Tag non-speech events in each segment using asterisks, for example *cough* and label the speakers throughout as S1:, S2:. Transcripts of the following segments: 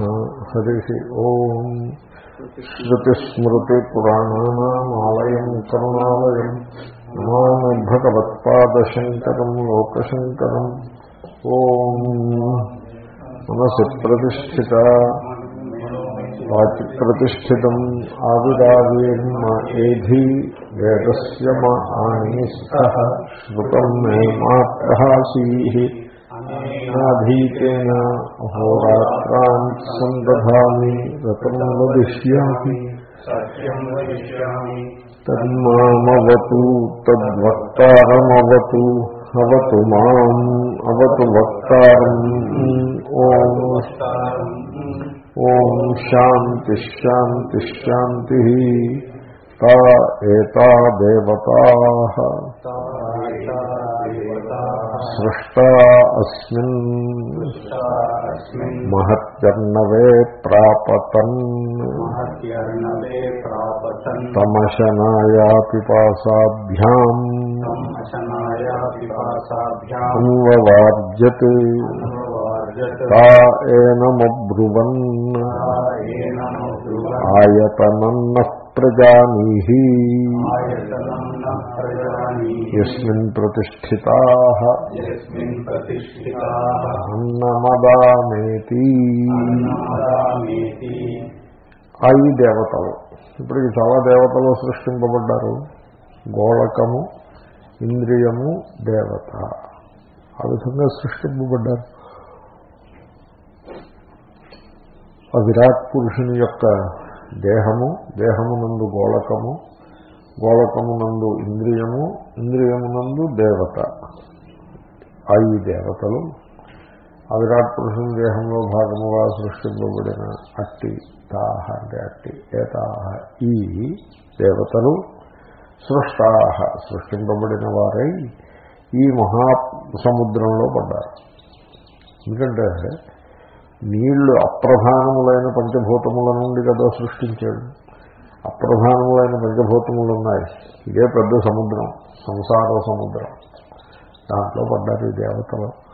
S1: హరి ఓం శ్రుతిస్మృతిపురాణానామాలయం కరుణాలయం నమామి భగవత్పాదశంకరం లోకశంకరం. ఓం మనసి ప్రతిష్ఠిత వాచి ప్రతిష్ఠితం ఆవిరావీర్మ ఏధి వేదస్య మా ఆనీస్థ శృతం మే మాప్రహాసీ నాధీతేన సందధామి రతం వదిష్యామి. తన్మామవతు తద్వక్తారమవతు అవతు మాం అవతు వక్తారం. ఓం ఓం శాంతి శాంతి శాంతి తా ఏతా దేవతా. సృష్టా అస్మిన్. మహత్యర్ణవే ప్రాపతన్. తమశనాయా పిపాసాభ్యాం అన్వవార్జత్ తా ఏనమబ్రువన్. ఆయతనన్న ప్రజానీహి. యస్మిన్ ప్రతిష్ఠితా. ఈ దేవతలు. ఇప్పటికి చాలా దేవతలు సృష్టింపబడ్డారు. గోళకము ఇంద్రియము దేవత. ఆ విధంగా సృష్టింపబడ్డారు. ఆ విరాట్ పురుషుని యొక్క దేహము దేహమునందు గోళకము గోళకమునందు ఇంద్రియము ఇంద్రియమునందు దేవత. ఆ ఈ దేవతలు ఆ విరాట్ పురుషుని దేహంలో భాగముగా సృష్టింపబడిన అట్టి తాహ అంటే అట్టి ఏతాహ ఈ దేవతలు సృష్టాహ సృష్టింపబడిన వారై ఈ మహా సముద్రంలో పడ్డారు. ఎందుకంటే నీళ్ళు అప్రధానములైన పంచభూతముల నుండి కదా సృష్టించాడు. అప్రధానములైన పంచభూతములు ఉన్నాయి ఇదే పెద్ద సముద్రం సంసార సముద్రం. దాంట్లో పడ్డారు ఈ దేవతలు.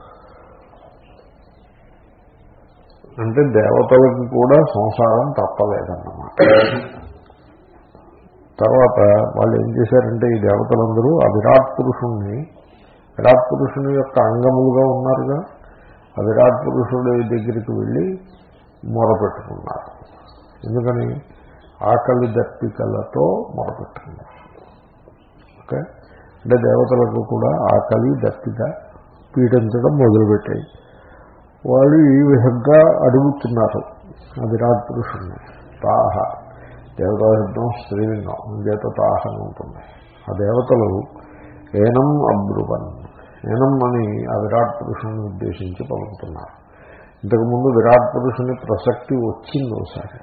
S1: అంటే దేవతలకు కూడా సంసారం తప్పలేదన్నమాట. తర్వాత వాళ్ళు ఏం చేశారంటే ఈ దేవతలందరూ ఆ విరాట్ పురుషుణ్ణి విరాట్ పురుషుని యొక్క అంగములుగా ఉన్నారుగా. ఆ విరాట్ పురుషుడి దగ్గరికి వెళ్ళి మొరపెట్టుకున్నారు. ఎందుకని? ఆకలి దప్పికలతో మొరపెట్టుకున్నారు. ఓకే? అంటే దేవతలకు కూడా ఆకలి దప్పిక పీడించడం మొదలుపెట్టాయి. వాళ్ళు ఈ విధంగా అడుగుతున్నారు ఆ విరాట్ పురుషుణ్ణి తాహ దేవతాశబ్దం స్త్రీలింగం. చేత తాహ ఉంటుంది. ఆ దేవతలు ఏనం అబ్రువన్. ఏనం అని ఆ విరాట్ పురుషుని ఉద్దేశించి పలుకుతున్నారు. ఇంతకుముందు విరాట్ పురుషుని ప్రసక్తి వచ్చింది ఒకసారి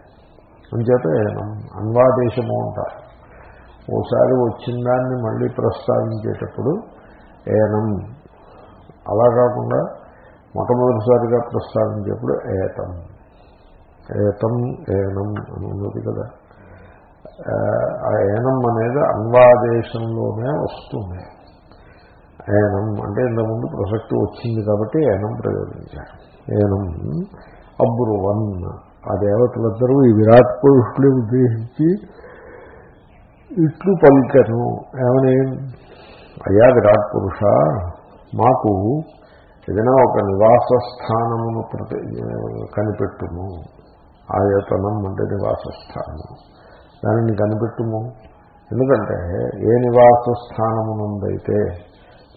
S1: అంచేత ఏనం అన్వాదేశము అంటారు. ఓసారి వచ్చిన దాన్ని మళ్ళీ ప్రస్తావించేటప్పుడు ఏనం. అలా కాకుండా మొట్టమొదటిసారిగా ప్రస్తావించేప్పుడు ఏతం. ఏతం ఏనం అని ఉన్నది కదా. ఆ ఏనం అనేది అన్వాదేశంలోనే వస్తుంది. ఏనం అంటే ఇంతకుముందు ప్రసక్తి వచ్చింది కాబట్టి ఏనం ప్రయోగించారు. ఏనం అబ్రువన్. ఆ దేవతలందరూ ఈ విరాట్ పురుషుని ఉద్దేశించి ఇట్లు పలికను. ఏమని? అయ్యా విరాట్ పురుష మాకు ఏదైనా ఒక నివాస స్థానమును ప్రతి కనిపెట్టుము. ఆయతనం అంటే నివాస స్థానము దానిని కనిపెట్టుము. ఎందుకంటే ఏ నివాస స్థానమునందైతే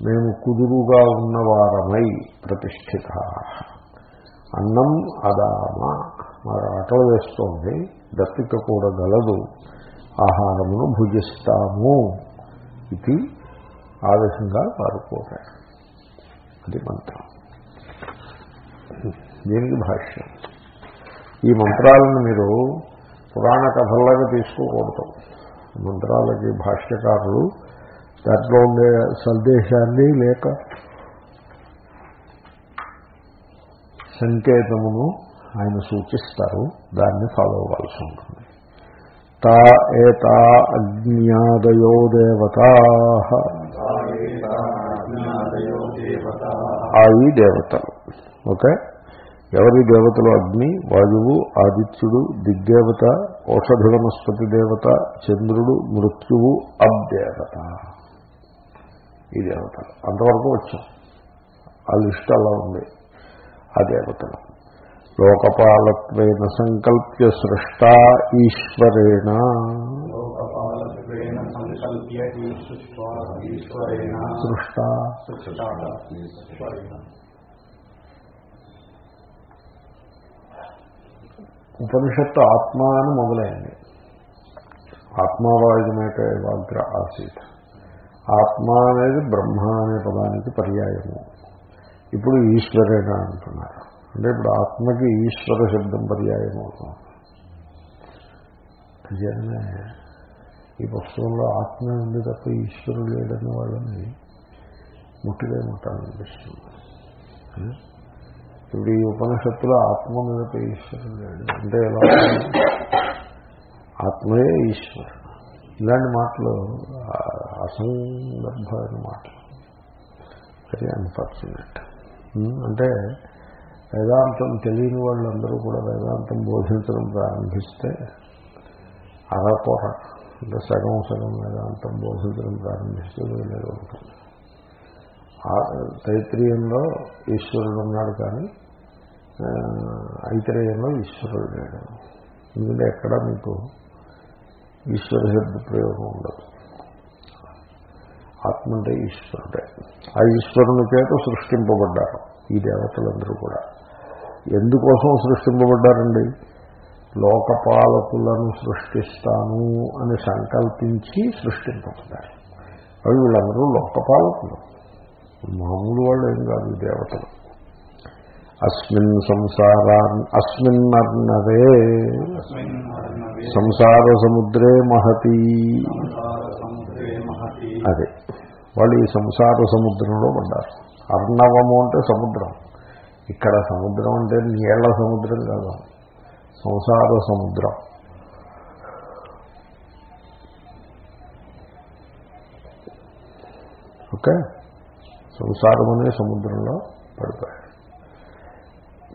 S1: మేము కుదురుగా ఉన్నవారమై ప్రతిష్ఠిత. అన్నం అదామ. మరి ఆటలు వేస్తోంది. దత్తిక కూడా గలదు. ఆహారమును భుజిస్తాము. ఇది ఆ విధంగా పారుకోతారు అది మంత్రం. దీనికి భాష్యం. ఈ మంత్రాలను మీరు పురాణ కథల్లాగా తీసుకోకూడదు. మంత్రాలకి భాష్యకారులు దాంట్లో ఉండే సందేశాన్ని లేక సంకేతమును ఆయన సూచిస్తారు దాన్ని ఫాలో అవ్వాల్సి ఉంటుంది. తా ఏతా అజ్ఞాదయో దేవతా. ఆ ఈ దేవతలు ఓకే? ఎవరి దేవతలు అగ్ని వాయువు ఆదిత్యుడు దిగ్దేవత ఔషధ వనస్పతి దేవత చంద్రుడు మృత్యువు అబ్దేవత. ఈ దేవతలు అంతవరకు వచ్చాం. ఆ లిస్ట్ అలా ఉంది. ఆ దేవతలు. లోకపాలత్వేన సంకల్ప్య సృష్ట ఈశ్వరేణ. సృష్ట. ఉపనిషత్తు ఆత్మ అని మొదలైంది. ఆత్మావాయుమేటే వాగ్ర ఆసీత్. ఆత్మ అనేది బ్రహ్మ అనే పదానికి పర్యాయము. ఇప్పుడు ఈశ్వరేణ అంటున్నారు. అంటే ఇప్పుడు ఆత్మకి ఈశ్వర శబ్దం పర్యాయం అవుతుంది. ఈ పుస్తకంలో ఆత్మ ఉంది తప్ప ఈశ్వరుడు లేడని వాళ్ళని ముట్టిగా ముట్టాలనిపిస్తుంది ఇప్పుడు ఈ ఉపనిషత్తులో ఆత్మ మీద ఈశ్వరుడు లేడు. అంటే ఎలా? ఆత్మయే ఈశ్వరుడు. ఇలాంటి మాటలు అసందర్భమైన మాటలు. వెరీ అన్ఫార్చునేట్ అంటే వేదాంతం తెలియని వాళ్ళందరూ కూడా వేదాంతం బోధించడం ప్రారంభిస్తే అరపోర అంటే సగం సగం వేదాంతం బోధించడం ప్రారంభిస్తే లేదు ఉంటుంది ఆ తైత్రీయంలో ఈశ్వరుడు ఉన్నాడు కానీ ఐతరేయంలో ఈశ్వరుడు లేడు. ఎందుకంటే ఎక్కడ మీకు ఈశ్వర శబ్ద ప్రయోగం ఉండదు. ఆత్మ అంటే ఈశ్వరుడే. ఆ ఈశ్వరుని చేత సృష్టింపబడ్డారు ఈ దేవతలందరూ కూడా. ఎందుకోసం సృష్టింపబడ్డారండి? లోకపాలకులను సృష్టిస్తాను అని సంకల్పించి సృష్టింపబడ్డారు. అవి వీళ్ళందరూ లోకపాలకులు. మామూలు వాళ్ళు ఏం కాదు ఈ దేవతలు. అస్మిన్ సంసారాన్ అస్మిన్నర్నరే సంసార సముద్రే మహతి అదే. వాళ్ళు ఈ సంసార సముద్రంలో పడ్డారు. అర్ణవము అంటే సముద్రం. ఇక్కడ సముద్రం అంటే నీళ్ళ సముద్రం కాదు. సంసార సముద్రం ఓకే? సంసారం అనే సముద్రంలో పడిపోయారు.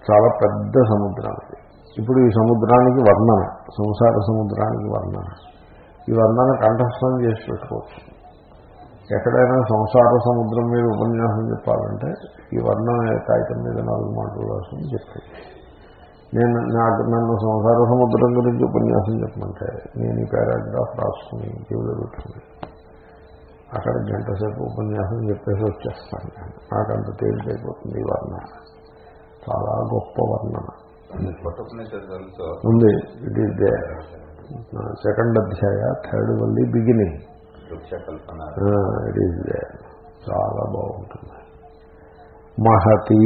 S1: చాలా పెద్ద సముద్రం ఇది ఇప్పుడు ఈ సముద్రానికి వర్ణన సంసార సముద్రానికి వర్ణన. ఈ వర్ణన కంఠస్థం చేసి పెట్టుకోవచ్చు. ఎక్కడైనా సంసార సముద్రం మీద ఉపన్యాసం చెప్పాలంటే ఈ వర్ణన కాగితం మీద నాలుగు మాటలు రాసుకుని చెప్పేది. నేను నాకు నన్ను సంసార సముద్రం గురించి ఉపన్యాసం చెప్పమంటే నేను ఈ పారాగ్రాఫ్ రాసుకుని జీవులు పెట్టుకుని అక్కడ గంట సేపు ఉపన్యాసం చెప్పేసి వచ్చేస్తాను. నాకు అంత తేలికైపోతుంది ఈ వర్ణన. చాలా గొప్ప వర్ణన. ఉంది ఇట్ ఈస్ దే సెకండ్ అధ్యాయ థర్డ్ వల్లి బిగినింగ్. ఇట్ ఈస్ దే చాలా బాగుంటుంది మహతి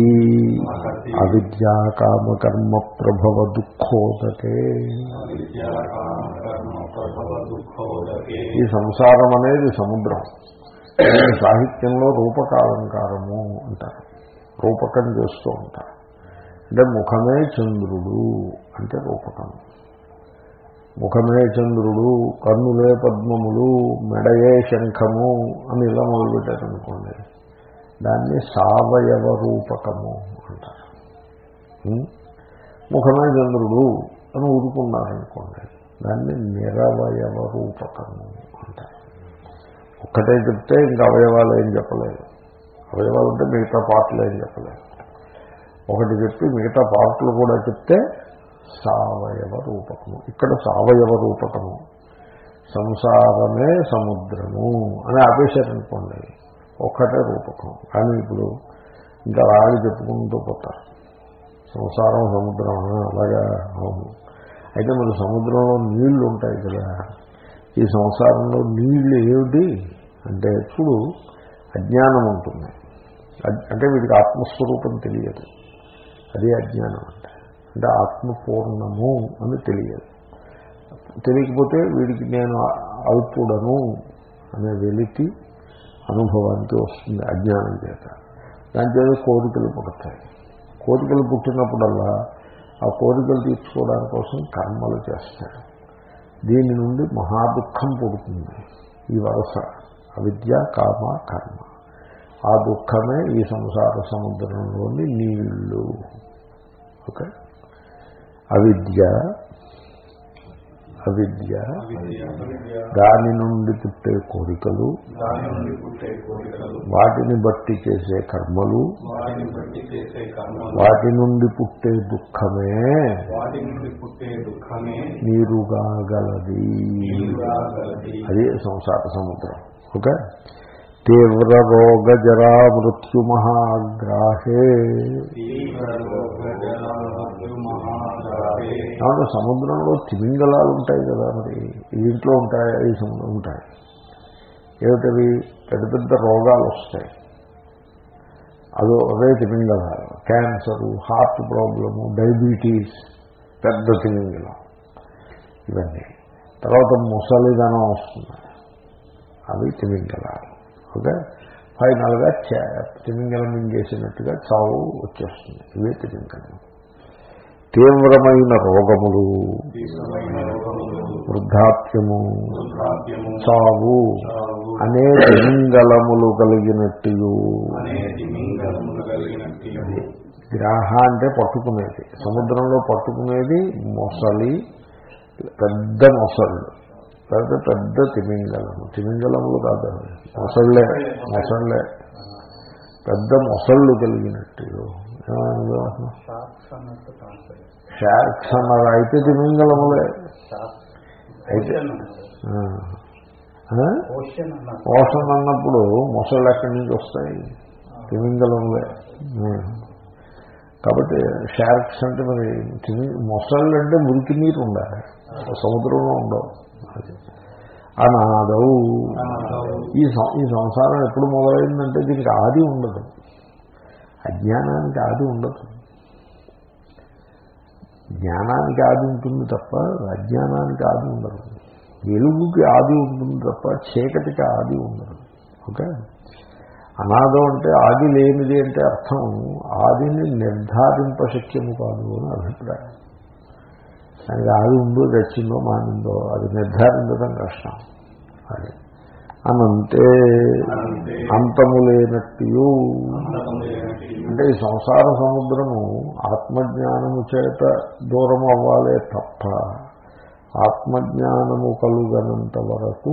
S2: మహతి.
S1: అవిద్యా కామకర్మ ప్రభవ దుఃఖోదకే
S2: విద్యా కామ కర్మ ప్రభవ దుఃఖోదకే
S1: ఈ సంసారం అనేది సముద్రం. *coughs* సాహిత్యంలో రూపకాలంకారము అంటారు. రూపకం చేస్తూ ఉంటారు. అంటే ముఖమే చంద్రుడు అంటే రూపకం. ముఖమే చంద్రుడు కన్నులే పద్మములు మెడయే శంఖము అని ఇలా మొదలుపెట్టారనుకోండి. దాన్ని సావయవ రూపకము అంటారు. ముఖమే చంద్రుడు అని ఊరుకున్నారనుకోండి దాన్ని నిరవయవ రూపకము అంటారు. ఒక్కటే చెప్తే ఇంకా అవయవాలు ఏం చెప్పలేదు. అవయవాలు అంటే మిగతా పాటలు ఏం చెప్పలేదు. ఒకటి చెప్పి మిగతా పార్ట్లు కూడా చెప్తే సావయవ రూపకము. ఇక్కడ సావయవ రూపకము. సంసారమే సముద్రము అని ఆపేశారనుకోండి ఒక్కటే రూపకం. కానీ ఇప్పుడు ఇంకా రాగి చెప్పుకుంటూ పోతారు. సంసారం సముద్రం అలాగా అవును. అయితే మరి సముద్రంలో నీళ్ళు ఉంటాయి కదా. ఈ సంసారంలో నీళ్ళు ఏమిటి? అంటే ఇప్పుడు అజ్ఞానం ఉంటుంది. అంటే వీడికి ఆత్మస్వరూపం తెలియదు. అది అజ్ఞానం అంటే. అంటే ఆత్మపూర్ణము అని తెలియదు. తెలియకపోతే వీడికి నేను అల్పుడను అనే వెలితి అనుభవానికి వస్తుంది అజ్ఞానం చేత. దాని చేత కోరికలు పుడతాయి. కోరికలు పుట్టినప్పుడల్లా ఆ కోరికలు తీర్చుకోవడానికి కోసం కర్మలు చేస్తాడు దీని నుండి మహా దుఃఖం పుడుతుంది ఈ వరస. అవిద్య కామ కర్మ. ఆ దుఃఖమే ఈ సంసార సముద్రంలోని నీళ్ళు. ఓకే. అవిద్య. అవిద్య. దాని నుండి పుట్టే కోరికలు. వాటిని బట్టి చేసే కర్మలు. వాటి నుండి పుట్టే దుఃఖమే. నీరుగా గలది అది సంసార సముద్రం. ఓకే. తీవ్ర రోగ జరా మృత్యు మహాగ్రాహే
S2: తీవ్ర రోగ జరాలు మహాగ్రాహే
S1: కాబట్టి సముద్రంలో తిమింగలాలు ఉంటాయి కదా మరి. దీంట్లో ఉంటాయి? ఈ సముద్రం ఉంటాయి. ఏమిటవి? పెద్ద పెద్ద రోగాలు వస్తాయి. అదో అవే తిమింగలాలు. క్యాన్సరు హార్ట్ ప్రాబ్లము డయాబెటీస్ పెద్ద తిమింగలం. ఇవన్నీ. తర్వాత ముసలిదనం వస్తుంది. అవి తిమింగలాలు. ఓకే ఫైనల్గా తిమింగలం మింగేసినట్టుగా చావు వచ్చేస్తుంది. ఇవే తిమింగలం తీవ్రమైన రోగములు వృద్ధాప్యము చావు అనే తిమింగలములు కలిగినట్టు గ్రాహ అంటే పట్టుకునేది. సముద్రంలో పట్టుకునేది మొసలి పెద్ద మొసళ్ళు. పెద్ద పెద్ద తిమింగలము తిమింగలములు కాదు మొసళ్ళే. మొసళ్ళే. పెద్ద మొసళ్ళు కలిగినట్టు. షార్క్స్ అన్నారు అయితే తిమింగళములే అయితే ఓషన్ అన్నప్పుడు మొసళ్ళు ఎక్కడి నుంచి వస్తాయి? తిమింగళములే కాబట్టి షార్క్స్ అంటే మరి తిమి మొసళ్ళు అంటే మురికి నీరు ఉండాలి. సముద్రంలో ఉండవు. అనాదవు ఈ ఈ సంసారం ఎప్పుడు మొదలైందంటే దీనికి ఆది ఉండదు. అజ్ఞానానికి ఆది ఉండదు. జ్ఞానానికి ఆది ఉంటుంది తప్ప అజ్ఞానానికి ఆది ఉండదు. వెలుగుకి ఆది ఉంటుంది తప్ప చీకటికి ఆది ఉండదు. ఓకే? అనాదం అంటే ఆది లేనిది అంటే అర్థం ఆదిని నిర్ధారింప శక్యము కాదు అని అభిప్రాయం. దానికి ఆది ఉందో తెచ్చిందో మానిందో అది నిర్ధారించడం కష్టం. అది. అనంతే అంతము లేనట్టు అంటే ఈ సంసార సముద్రము ఆత్మజ్ఞానము చేత దూరం అవ్వాలే తప్ప ఆత్మజ్ఞానము కలుగనంత వరకు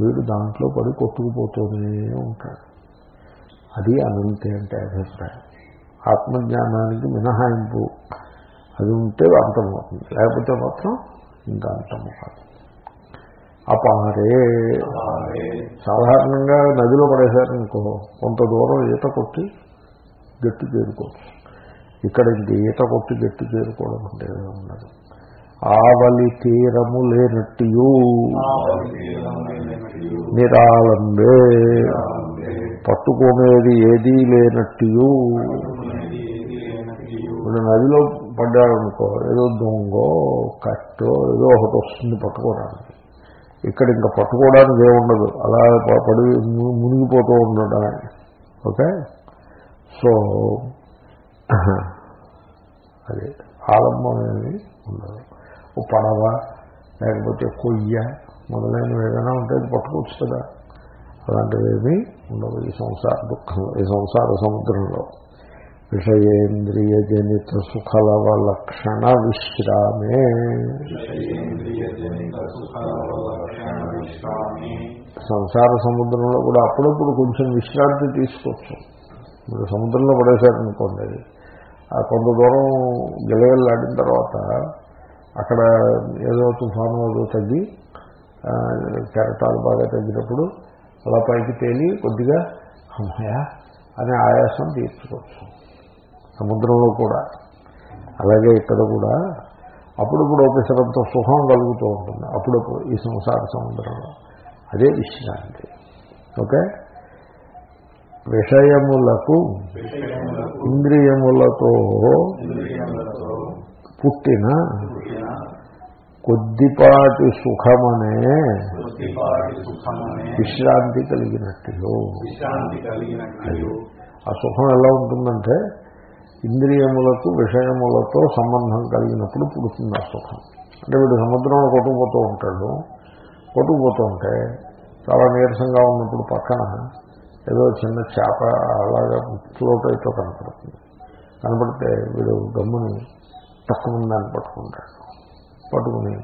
S1: వీడు దాంట్లో పడి కొట్టుకుపోతూనే ఉంటాడు. అది అనంతే అంటే అభిప్రాయం. ఆత్మజ్ఞానానికి మినహాయింపు. అది ఉంటే అంతమవుతుంది లేకపోతే మాత్రం ఇంకా అంతము కాదు. అపారే. సాధారణంగా నదిలో పడేశారనుకో కొంత దూరం ఈత కొట్టి గట్టి చేరుకోవచ్చు. ఇక్కడ ఇంక ఈత కొట్టి గట్టి చేరుకోవడం అంటే ఉన్నది ఆవలి తీరము లేనట్టు నిరాళంబే పట్టుకునేది ఏదీ లేనట్టు ఇప్పుడు నదిలో పడ్డాడనుకో ఏదో దొంగో కట్టో ఏదో ఒకటి వస్తుంది పట్టుకోవడానికి. ఇక్కడ ఇంకా పట్టుకోవడానికి ఏముండదు అలా పడి మునిగిపోతూ ఉండడమే ఓకే? సో అది ఆలంబం అనేది ఉండదు. ఓ పడవ లేకపోతే కొయ్య మొదలైనవి ఏదైనా ఉంటే అది పట్టుకోవచ్చు కదా. అలాంటివి ఏమీ ఈ సంసార దుఃఖంలో ఈ సంసార సముద్రంలో. విషయేంద్రియ జనిత సుఖలవ లక్షణ విశ్రామే సంసార సముద్రంలో కూడా అప్పుడప్పుడు కొంచెం విశ్రాంతి తీసుకోవచ్చు మీరు సముద్రంలో పడేశారనుకోండి ఆ కొంత దూరం గిలగల్లాడిన తర్వాత అక్కడ ఏదో తుఫాను ఏదో తగ్గి కెరటాలు బాగా తగ్గినప్పుడు అలా పైకి తేలి కొద్దిగా అమ్మాయ అనే ఆయాసం తీర్చుకోవచ్చు. సముద్రంలో కూడా. అలాగే ఇక్కడ కూడా. అప్పుడప్పుడు ఒకసారంత సుఖం కలుగుతూ ఉంటుంది. అప్పుడప్పుడు ఈ సంసార సముద్రంలో. అదే విశ్రాంతి. ఓకే? విషయములకు ఇంద్రియములతో పుట్టిన కొద్దిపాటి సుఖమనే విశ్రాంతి కలిగినట్టు
S2: విశ్రాంతి కలిగినట్లు.
S1: ఆ సుఖం ఎలా ఉంటుందంటే ఇంద్రియములకు విషయములతో సంబంధం కలిగినప్పుడు పుడుతుంది ఆ సుఖం. అంటే వీడు సముద్రంలో కొట్టుకుపోతూ ఉంటాడు. కొట్టుకుపోతూ ఉంటే చాలా నీరసంగా ఉన్నప్పుడు పక్కన ఏదో చిన్న చేప అలాగా ఫ్లోట్ అయితే కనపడుతుంది. కనపడితే వీడు గమ్ముని తక్కువ దాన్ని పట్టుకుంటాడు. పట్టుకుని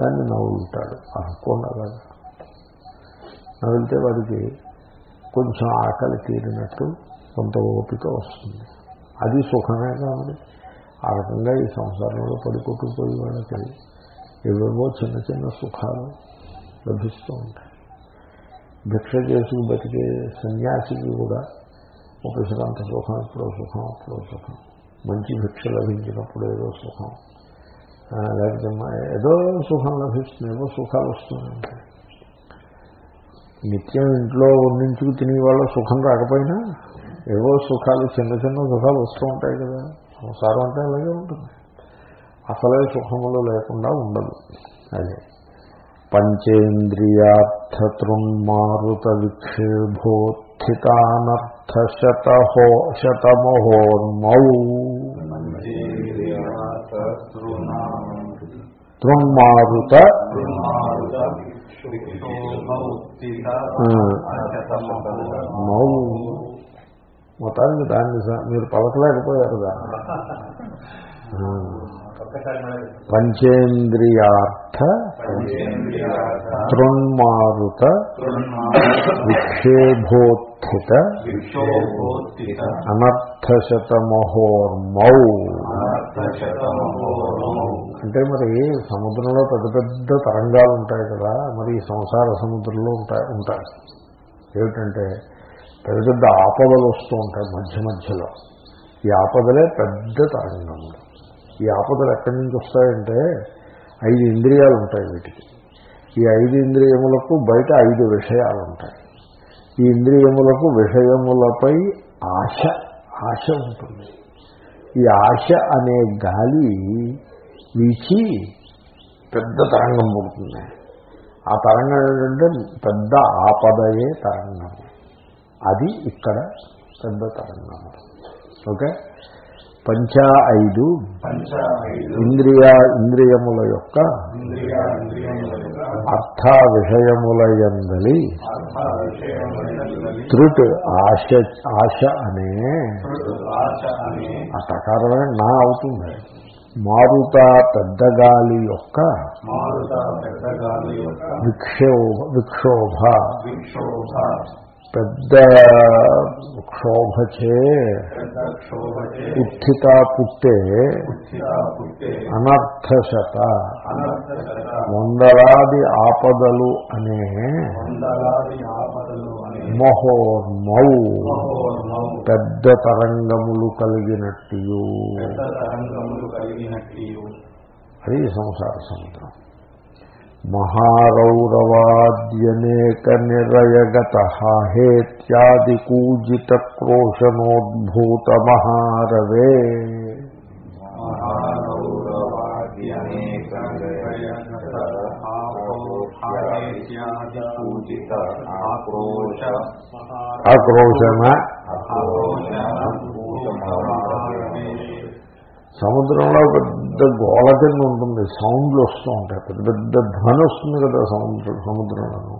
S1: దాన్ని నవ్వులుతాడు అనుకోండి అలాగా నవ్వితే వాడికి కొంచెం ఆకలి తీరినట్టు కొంత ఓపిక వస్తుంది. అది సుఖమే కాదు ఆ రకంగా ఈ సంసారంలో పడిపోతుపోయి వాళ్ళకి ఏవేవో చిన్న చిన్న సుఖాలు లభిస్తూ ఉంటాయి. భిక్ష చేసుకు బతికే సన్యాసికి కూడా ఒకసారి సుఖం ఎప్పుడో సుఖం అప్పుడో సుఖం. మంచి భిక్ష లభించినప్పుడు ఏదో సుఖం. లేకపోతే ఏదో సుఖం లభిస్తుంది ఏదో సుఖాలు వస్తూనే ఉంటాయి. నిత్యం ఇంట్లో వండించుకు తినే వాళ్ళ సుఖం రాకపోయినా ఏవో సుఖాలు చిన్న చిన్న సుఖాలు వస్తూ ఉంటాయి కదా. సంసారం అంటే అలాగే ఉంటుంది. అసలే సుఖములు లేకుండా ఉండదు. అదే. పంచేంద్రియార్థతృన్మారుత విక్షేభోత్థితానర్థ శతహో శతమహోర్మౌ. తృన్మారుత మౌ మొత్తానికి దాన్ని మీరు పలకలేకపోయారు దాన్ని. పంచేంద్రియార్థ తృణ్మారుత విక్షేభోత్థిత అనర్థశతమహోర్మౌ. అంటే మరి సముద్రంలో పెద్ద పెద్ద తరంగాలు ఉంటాయి కదా మరి సంసార సముద్రంలో ఉంటాయి ఉంటాయి. ఏమిటంటే పెద్ద పెద్ద ఆపదలు వస్తూ ఉంటాయి మధ్య మధ్యలో. ఈ ఆపదలే పెద్ద తరంగములు ఈ ఆపదలు ఎక్కడి నుంచి వస్తాయంటే ఐదు ఇంద్రియాలు ఉంటాయి వీటికి. ఈ ఐదు ఇంద్రియములకు బయట ఐదు విషయాలు ఉంటాయి ఈ ఇంద్రియములకు విషయములపై ఆశ ఆశ ఉంటుంది. ఈ ఆశ అనే గాలి వీచి పెద్ద తరంగం పుడుతుంది. ఆ తరంగం ఏంటంటే పెద్ద ఆపదయే తరంగం అది ఇక్కడ పెద్ద తరంగం ఓకే? పంచ ఐదు ఇంద్రియ ఇంద్రియముల యొక్క అర్థ విషయముల యందలి త్రుట్ ఆశ ఆశ అనే ఆ తకారమే నా అవుతుంది. మారుత పెద్ద గాలి యొక్క విక్షోభ. విక్షోభ. పెద్ద క్షోభచే ఉత్థిత పుట్టే అనర్థశత. వందలాది ఆపదలు అనే మహోర్మౌ పెద్ద తరంగములు కలిగినట్టు అది సంసార సముద్రం. మహారౌరవాద్యనేక నిరయగత హేత్యాది మహారవే ఆక్రోశన సముద్రంలో పెద్ద గోళ కింద ఉంటుంది సౌండ్లు వస్తూ ఉంటాయి. పెద్ద పెద్ద ధ్వని వస్తుంది కదా సముద్రం సముద్రంలో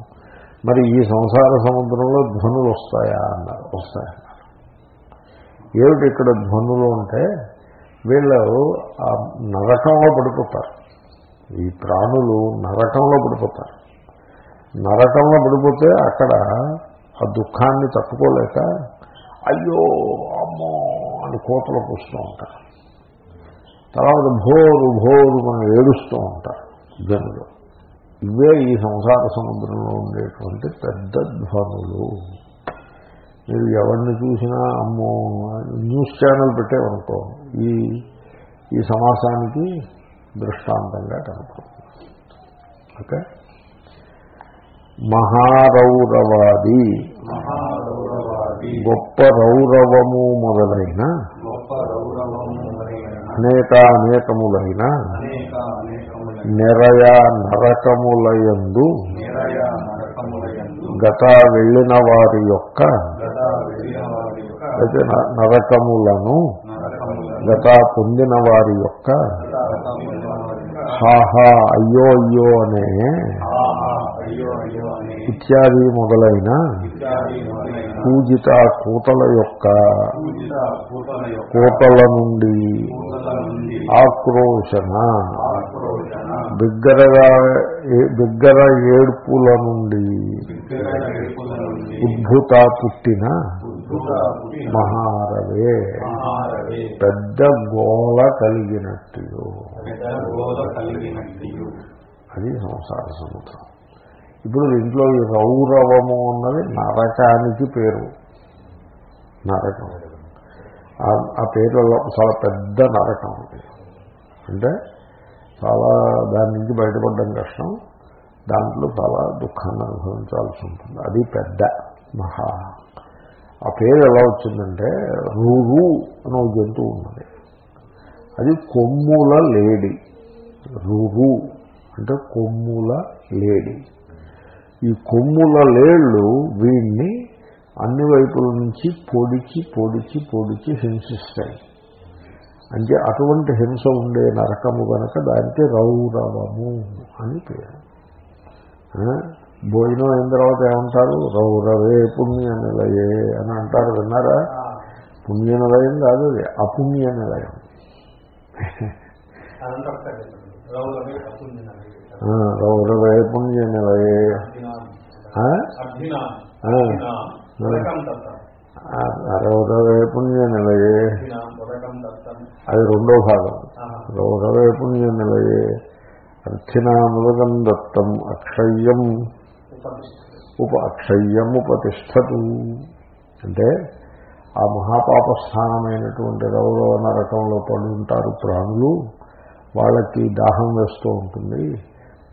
S1: మరి ఈ సంసార సముద్రంలో ధ్వనులు వస్తాయా అన్నారు. వస్తాయన్నారు. ఏమిటి ఇక్కడ ధ్వనులు అంటే వీళ్ళు ఆ నరకంలో పడిపోతారు. ఈ ప్రాణులు నరకంలో పడిపోతారు. నరకంలో పడిపోతే అక్కడ ఆ దుఃఖాన్ని తట్టుకోలేక అయ్యో అమ్మో అని కోతలు పూస్తూ ఉంటారు. తర్వాత భోరు భోరు మనం ఏడుస్తూ ఉంటారు జనులు. ఇవే ఈ సంసార సముద్రంలో ఉండేటువంటి పెద్ద ధ్వనులు. మీరు ఎవరిని చూసినా అమ్మో న్యూస్ ఛానల్ పెట్టేవనుకో ఈ ఈ సమాసానికి దృష్టాంతంగా కనపడుతుంది. ఓకే? మహారౌరవాది. గొప్ప రౌరవము మొదలైన అనేక అనేకములైన నిరయ నరకములయందు గత వెళ్ళిన వారి యొక్క అయితే నరకములను గత పొందిన వారి యొక్క హాహా అయ్యో అయ్యో అనే ఇత్యాది మొదలైన పూజిత కూతల యొక్క కూతల నుండి ఆక్రోశన. బిగ్గరగా బిగ్గర ఏడ్పుల నుండి ఉద్భుత పుట్టిన మహారవే. పెద్ద
S2: గోద కలిగినట్టు.
S1: అది సంసార సముద్రం. ఇప్పుడు దీంట్లో ఈ రౌరవము అన్నది నరకానికి పేరు. నరకం. ఆ- ఆ పేరులో చాలా పెద్ద నరకం అది. అంటే చాలా దాని నుంచి బయటపడడం కష్టం. దాంట్లో చాలా దుఃఖాన్ని అనుభవించాల్సి ఉంటుంది. అది పెద్ద మహా. ఆ పేరు ఎలా వచ్చిందంటే రూరు అని ఒక జంతువు ఉన్నది. అది కొమ్ముల లేడి. రూరు అంటే కొమ్ముల లేడి. ఈ కొమ్ముల లేళ్ళు వీడిని అన్ని వైపుల నుంచి పొడిచి పొడిచి పొడిచి హింసిస్తాయి. అంటే అటువంటి హింస ఉండే నరకము కనుక దానికి రౌరవము అని పేరు. భోజనం అయిన తర్వాత ఏమంటారు? రౌరవే పుణ్య నిలయే అని అంటారు విన్నారా? పుణ్య నిలయం కాదు అది అపుణ్య నిలయం. ఆ, రౌరవే నిలయే నిలయే అది రెండో భాగం. రౌరవే పుణ్య నిలయే అర్థినామృగం దత్తం అక్షయ్యం ఉప అక్షయ్యం ఉపతిష్టతు అంటే ఆ మహాపాప స్థానమైనటువంటి రౌరవ నరకంలో పడి ఉంటారు ప్రాణులు. వాళ్ళకి దాహం వేస్తూ ఉంటుంది.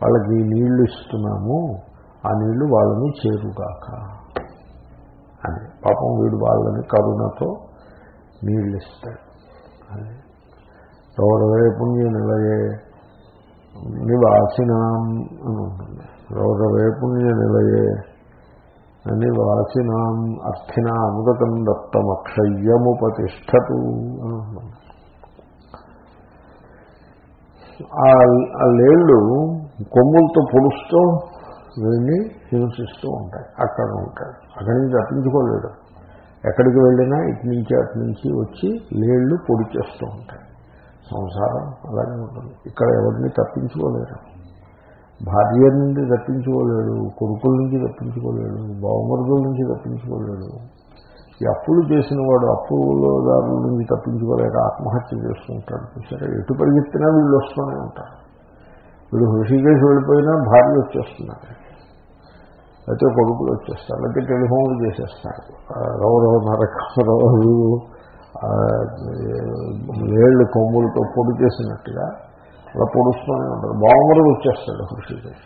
S1: వాళ్ళకి నీళ్ళు ఇస్తున్నాము ఆ నీళ్ళు వాళ్ళని చేరుగాక. అని పాపం వీడు వాళ్ళని కరుణతో నీళ్ళు ఇస్తాడు అది. రౌరవే పుణ్య నిలయే నివాసినాం అని ఉంటుంది. రౌరవే పుణ్య నిలయే నివాసినాం అర్థిన అమృతం దత్తమక్షయ్యముపతిష్టతు అని ఉంటుంది. ఆ లేళ్ళు కొమ్ములతో పొడుస్తూ వీడిని హింసిస్తూ ఉంటాయి. అక్కడ ఉంటాయి అక్కడి నుంచి తప్పించుకోలేడు. ఎక్కడికి వెళ్ళినా ఇటు నుంచి అటు నుంచి వచ్చి లేళ్ళు పొడి చేస్తూ ఉంటాయి. సంసారం అలాగే ఉంటుంది. ఇక్కడ ఎవరిని తప్పించుకోలేరు భార్య నుండి తప్పించుకోలేడు. కొడుకుల నుంచి తప్పించుకోలేడు. బావమరుదుల నుంచి తప్పించుకోలేడు. ఈ అప్పులు చేసిన వాడు అప్పులదారుల నుంచి తప్పించుకోలేక ఆత్మహత్య చేసుకుంటాడు చూసారా? ఎటు పరిగెత్తినా వీళ్ళు వస్తూనే ఉంటారు. వీడు హృషికేశ్ వెళ్ళిపోయినా భార్య వచ్చేస్తున్నారు. అయితే కొడుకులు వచ్చేస్తారు. లేకపోతే టెలిఫోన్లు చేసేస్తారు. ఆ రౌరవ నరకరవు ఏళ్ళు కొమ్ములతో పొడి చేసినట్టుగా అలా పొడుస్తూనే ఉంటారు. బావమరుగు వచ్చేస్తాడు హృషికేశ్.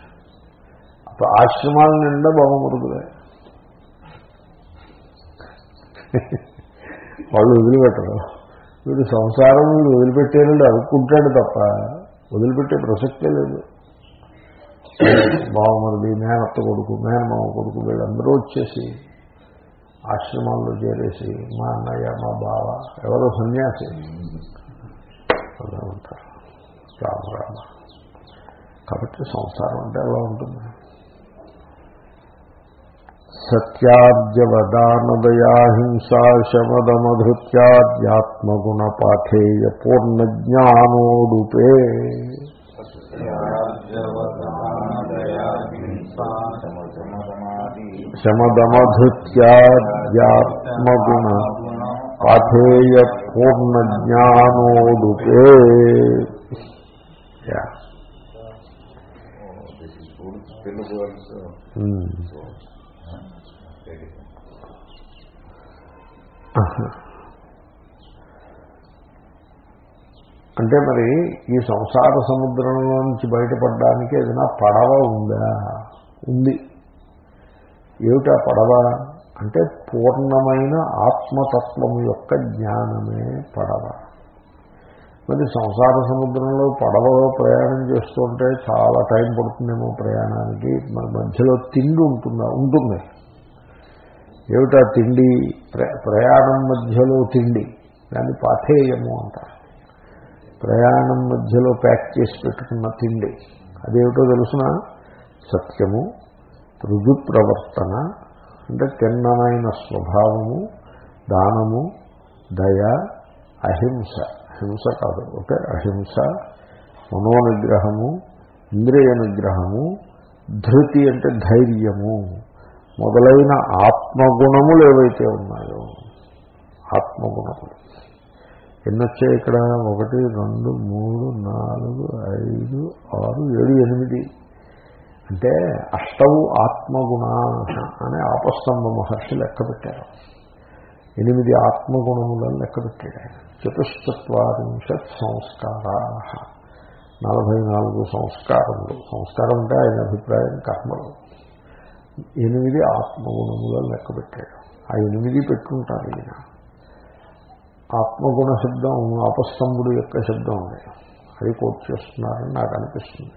S1: అప్పుడు ఆశ్రమాల నిండా బావమరుగులే. వాళ్ళు వదిలిపెట్టరు. వీడు సంసారం వదిలిపెట్టేనండి అనుకుంటాడు తప్ప వదిలిపెట్టే ప్రసక్తే లేదు. బావమరిది మేనత్త కొడుకు మేనమామ కొడుకు వీళ్ళందరూ వచ్చేసి ఆశ్రమాల్లో చేరేసి మా అన్నయ్య మా బావ ఎవరో సన్యాసి. అలా ఉంటారు. రామ రామ. కాబట్టి సంసారం అంటే అలా ఉంటుంది. సత్యాద్యవదానదయా హింసా శమదమధృత్యాధ్యాత్మగుణ పాఠేయ పూర్ణ జ్ఞానోడుపే శమదమధృత్యాధ్యాత్మగుణ పాఠేయ పూర్ణ జ్ఞానోడుపే యా.
S3: తెలుగు
S1: అంటే మరి ఈ సంసార సముద్రంలో నుంచి బయటపడడానికి ఏదైనా పడవ ఉందా? ఉంది. ఏమిటా పడవ? అంటే పూర్ణమైన ఆత్మతత్వం యొక్క జ్ఞానమే పడవ. మరి సంసార సముద్రంలో పడవలో ప్రయాణం చేస్తుంటే చాలా టైం పడుతుందేమో ప్రయాణానికి. మరి మధ్యలో తిండి ఉంటుందా? ఉంటుంది. ఏమిటా తిండి? ప్ర- ప్రయాణం మధ్యలో తిండి. దాన్ని పాథేయము అంటారు. ప్రయాణం మధ్యలో ప్యాక్ చేసి పెట్టుకున్న తిండి. అదేమిటో తెలుసిన? సత్యము రుజు ప్రవర్తన అంటే తిన్నమైన స్వభావము దానము దయ అహింస. హింస కాదు. ఓకే? అహింస మనోనిగ్రహము ఇంద్రియ నిగ్రహము ధృతి అంటే ధైర్యము. మొదలైన ఆత్మగుణములు ఏవైతే ఉన్నాయో ఆత్మగుణములు. ఎన్నొచ్చాయి ఇక్కడ? ఒకటి రెండు మూడు నాలుగు ఐదు ఆరు ఏడు ఎనిమిది. అంటే అష్టవు ఆత్మగుణ అని ఆపస్తంభ మహర్షి లెక్క పెట్టారు. ఎనిమిది ఆత్మగుణములను లెక్క పెట్టాడు ఆయన. చతుశ్చత్వారింశత్ సంస్కారా నలభై నాలుగు సంస్కారములు. సంస్కారం అంటే ఆయన అభిప్రాయం కర్మలు. ఎనిమిది ఆత్మగుణములను లెక్క పెట్టాడు. ఆ ఎనిమిది పెట్టుకుంటారు ఈయన. ఆత్మగుణ శబ్దం ఆపస్తంభుడు యొక్క శబ్దం ఉంది అది కోట్ చేస్తున్నారని నాకు అనిపిస్తుంది.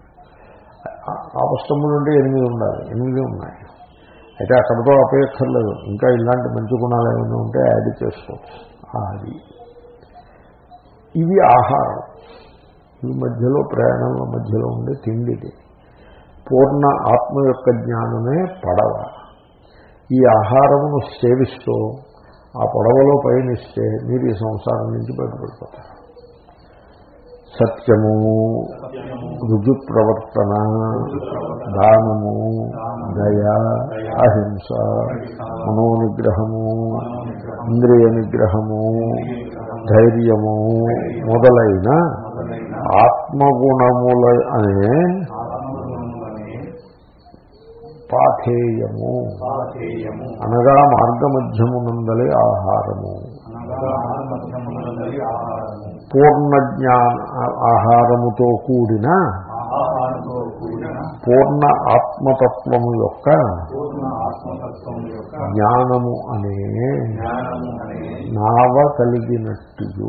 S1: ఆపస్తంభుడు అంటే ఎనిమిది ఉండాలి. ఎనిమిది ఉన్నాయి. అయితే అక్కడితో అపేక్షలేదు ఇంకా ఇలాంటి మంచి గుణాలు ఏమైనా ఉంటే యాడ్ చేసుకోవచ్చు. అది. ఇది ఆహారం. ఈ మధ్యలో ప్రయాణంలో మధ్యలో ఉండే తిండిది. పూర్ణ ఆత్మ యొక్క జ్ఞానమే పడవ. ఈ ఆహారమును సేవిస్తూ ఆ పడవలో పయనిస్తే మీరు ఈ సంసారం నుంచి బయటపడిపోతారు. సత్యము రుజు ప్రవర్తన దానము దయ అహింస మనోనిగ్రహము ఇంద్రియ నిగ్రహము ధైర్యము మొదలైన ఆత్మగుణముల అనే పాథేయము. అనగా మార్గమధ్యమునందలి ఆహారము. పూర్ణ జ్ఞాన ఆహారముతో కూడిన పూర్ణ ఆత్మతత్వము యొక్క జ్ఞానము అనే నావ కలిగినట్టు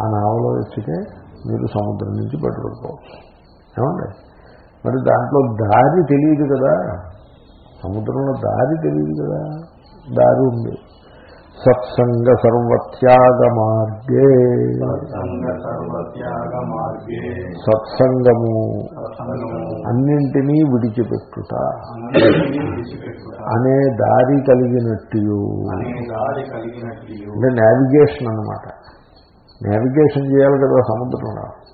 S1: ఆ నావలో ఎక్కితే మీరు సముద్రం నుంచి బయటపడిపోవచ్చు. ఏమండి? మరి దాంట్లో దారి తెలియదు కదా. సముద్రంలో దారి తెలియదు కదా. దారి ఉంది. సత్సంగ సర్వత్యాగ మార్గే. సత్సంగము అన్నింటినీ విడిచిపెట్టుట. అనే దారి కలిగినట్టు. అంటే నావిగేషన్ అన్నమాట. నావిగేషన్ చేయాలి కదా సముద్రంలో.